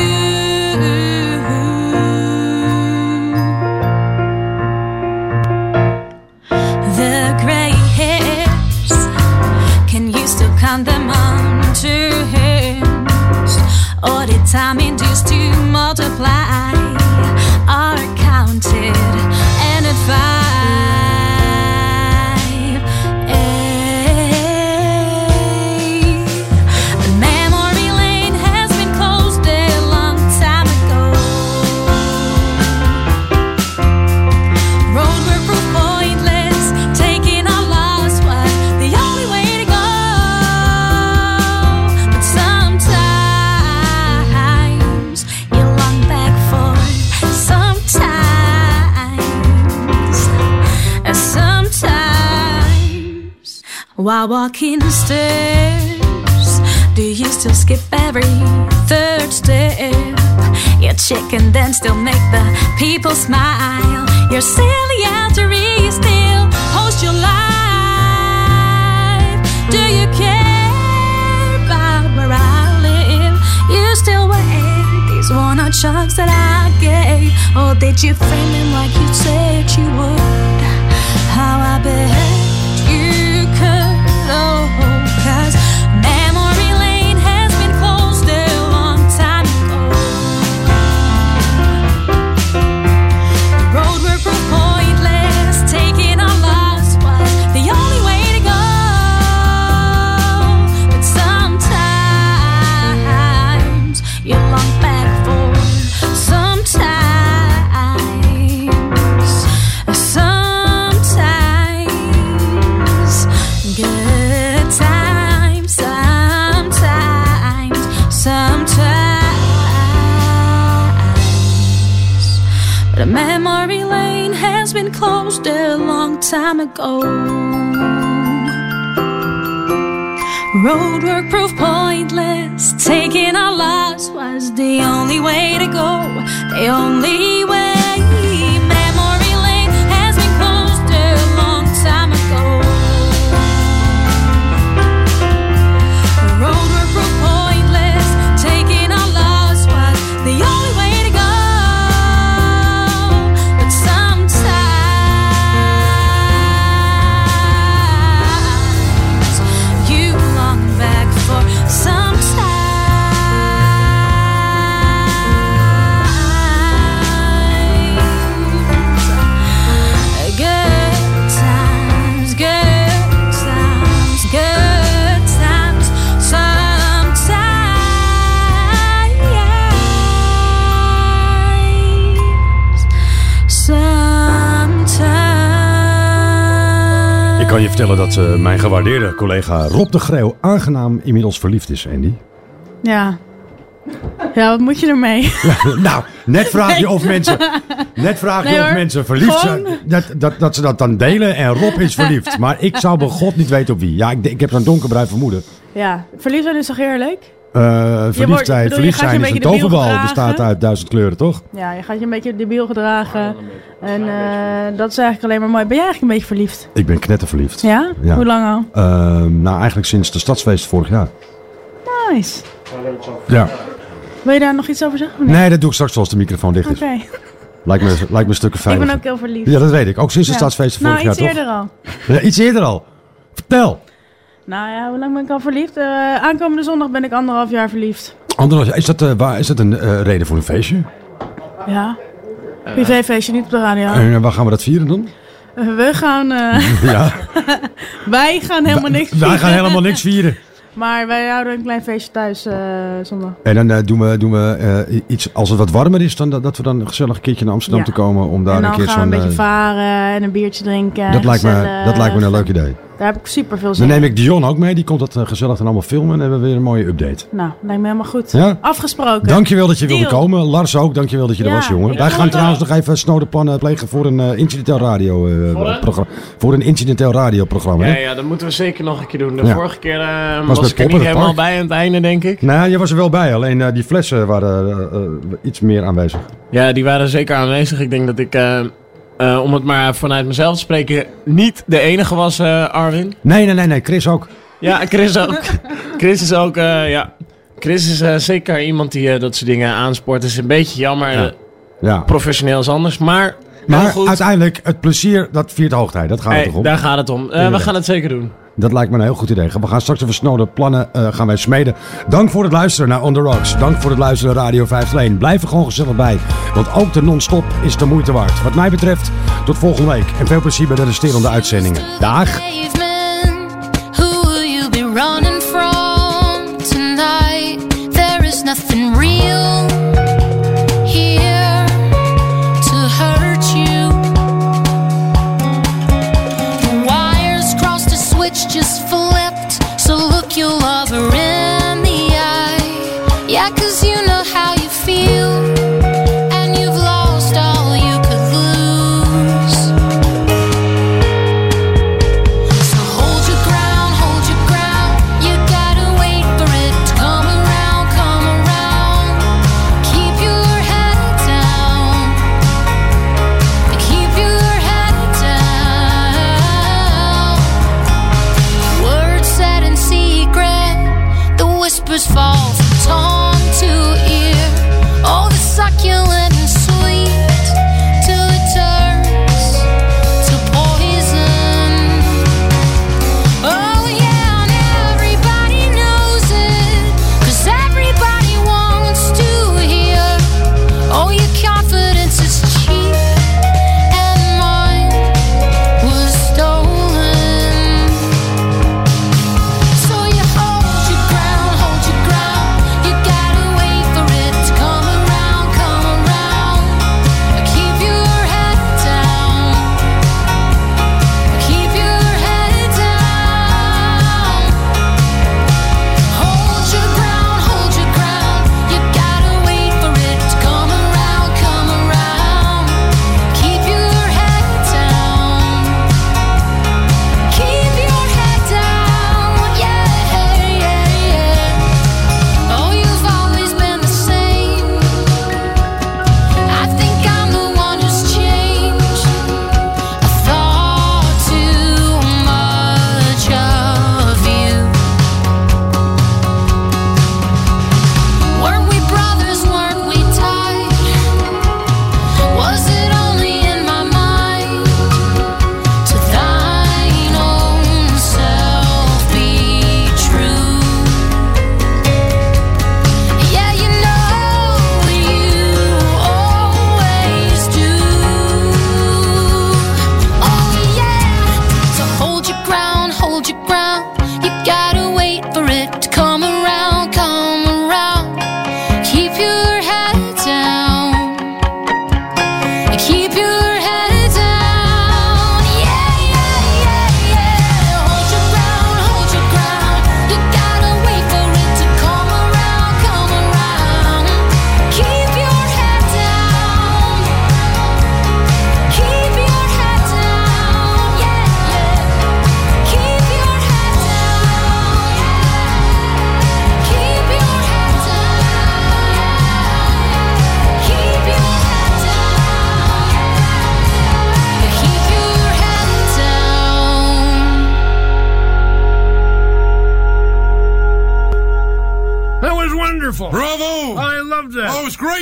While walking stairs. Do you still skip every third step? Your chicken then still make the people smile. Your silly alter still host your life. Do you care about where I live? You still wear these worn out chucks that I gave? Or did you frame them like you said you would? How I bet time ago. Roadwork proof pointless. Taking our loss was the only way to go. The only way. Kan je vertellen dat eh, mijn gewaardeerde collega Rob de Greeuw aangenaam inmiddels verliefd is, Andy. Ja. Ja, wat moet je ermee? [LAUGHS] nou, net vraag je of mensen, net vraag je Nee, of hoor. mensen verliefd Gewoon- zijn. Dat, dat, dat ze dat dan delen en Rob is verliefd. Maar ik zou bij God niet weten op wie. Ja, ik, ik heb zo'n donkerbruin vermoeden. Ja, verliefd zijn is toch eerlijk? Eh, verliefd zijn, bedoel, een is een toverbal. gedragen. Bestaat uit duizend kleuren, toch? Ja, je gaat je een beetje debiel gedragen. En eh, dat is eigenlijk alleen maar mooi. Ben jij eigenlijk een beetje verliefd? Ik ben knetterverliefd. Ja? Hoe lang al? Ehm, nou, eigenlijk sinds de stadsfeest vorig jaar. Nice. Ja. Wil je daar nog iets over zeggen? niet? Nee, dat doe ik straks als de microfoon dicht is. Oké. Lijkt me, lijkt me een stukje [LAUGHS] Ik ben ook heel verliefd. Ja, dat weet ik. Ook sinds de Ja. stadsfeest nou, vorig jaar, iets toch? eerder al. Ja, iets eerder al. Vertel. Nou ja, hoe lang ben ik al verliefd? Eh, aankomende zondag ben ik anderhalf jaar verliefd. Anderhalf jaar. Is dat, eh, waar, is dat een eh, reden voor een feestje? Ja. Privéfeestje, niet op de radio. En waar gaan we dat vieren dan? We gaan... eh, [LAUGHS] Ja. [LAUGHS] wij gaan helemaal niks Wij vieren. gaan helemaal niks vieren. [LAUGHS] Maar wij houden een klein feestje thuis eh, zondag. En dan doen we, doen we eh, iets, als het wat warmer is, dan, dat, dat we dan een gezellig keertje naar Amsterdam Ja. te komen om daar en dan een keer gaan we zo'n... een beetje varen en een biertje drinken. dat, lijkt me, dat lijkt me een leuk idee. Daar heb ik super veel zin Dan neem in. ik Dion ook mee, die komt dat eh, gezellig dan allemaal filmen en hebben we weer een mooie update. Nou, lijkt me helemaal goed. Ja? Afgesproken. Dankjewel dat je wilde komen. Lars ook, dankjewel dat je er Ja, was, jongen. Wij gaan trouwens nog even snode pannen plegen voor een eh, incidenteel radio eh, Voor een? programma. Voor een incidenteel radioprogramma. Ja, hè? ja, dat moeten we zeker nog een keer doen. De Ja. vorige keer eh, Was ik er in niet helemaal park. bij aan het einde, denk ik. Nou, je was er wel bij, alleen eh, die flessen waren iets meer aanwezig. Ja, die waren zeker aanwezig. Ik denk dat ik, eh, om het maar vanuit mezelf te spreken, niet de enige was, eh, Arwin. Nee, nee, nee, nee, Chris ook. Ja, Chris ook. [LAUGHS] Chris is ook, eh, ja. Chris is eh, zeker iemand die dat soort dingen aanspoort. Het is een beetje jammer. Ja. Ja. Professioneel is anders, maar... Maar goed. uiteindelijk, het plezier, dat viert hoogtijd. Dat gaat Hey, het toch om? daar gaat het om. Eh, we gaan het zeker doen. Dat lijkt me een heel goed idee. We gaan straks even snode plannen eh, gaan wij smeden. Dank voor het luisteren naar On The Rocks. Dank voor het luisteren naar Radio 501. Blijf er gewoon gezellig bij. Want ook de non-stop is de moeite waard. Wat mij betreft, tot volgende week. En veel plezier bij de resterende uitzendingen. Dag.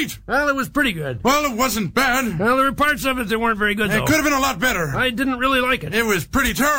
Great. Well, it was pretty good. Well, it wasn't bad. Well, there were parts of it that weren't very good, It though. could have been a lot better. I didn't really like it. It was pretty terrible.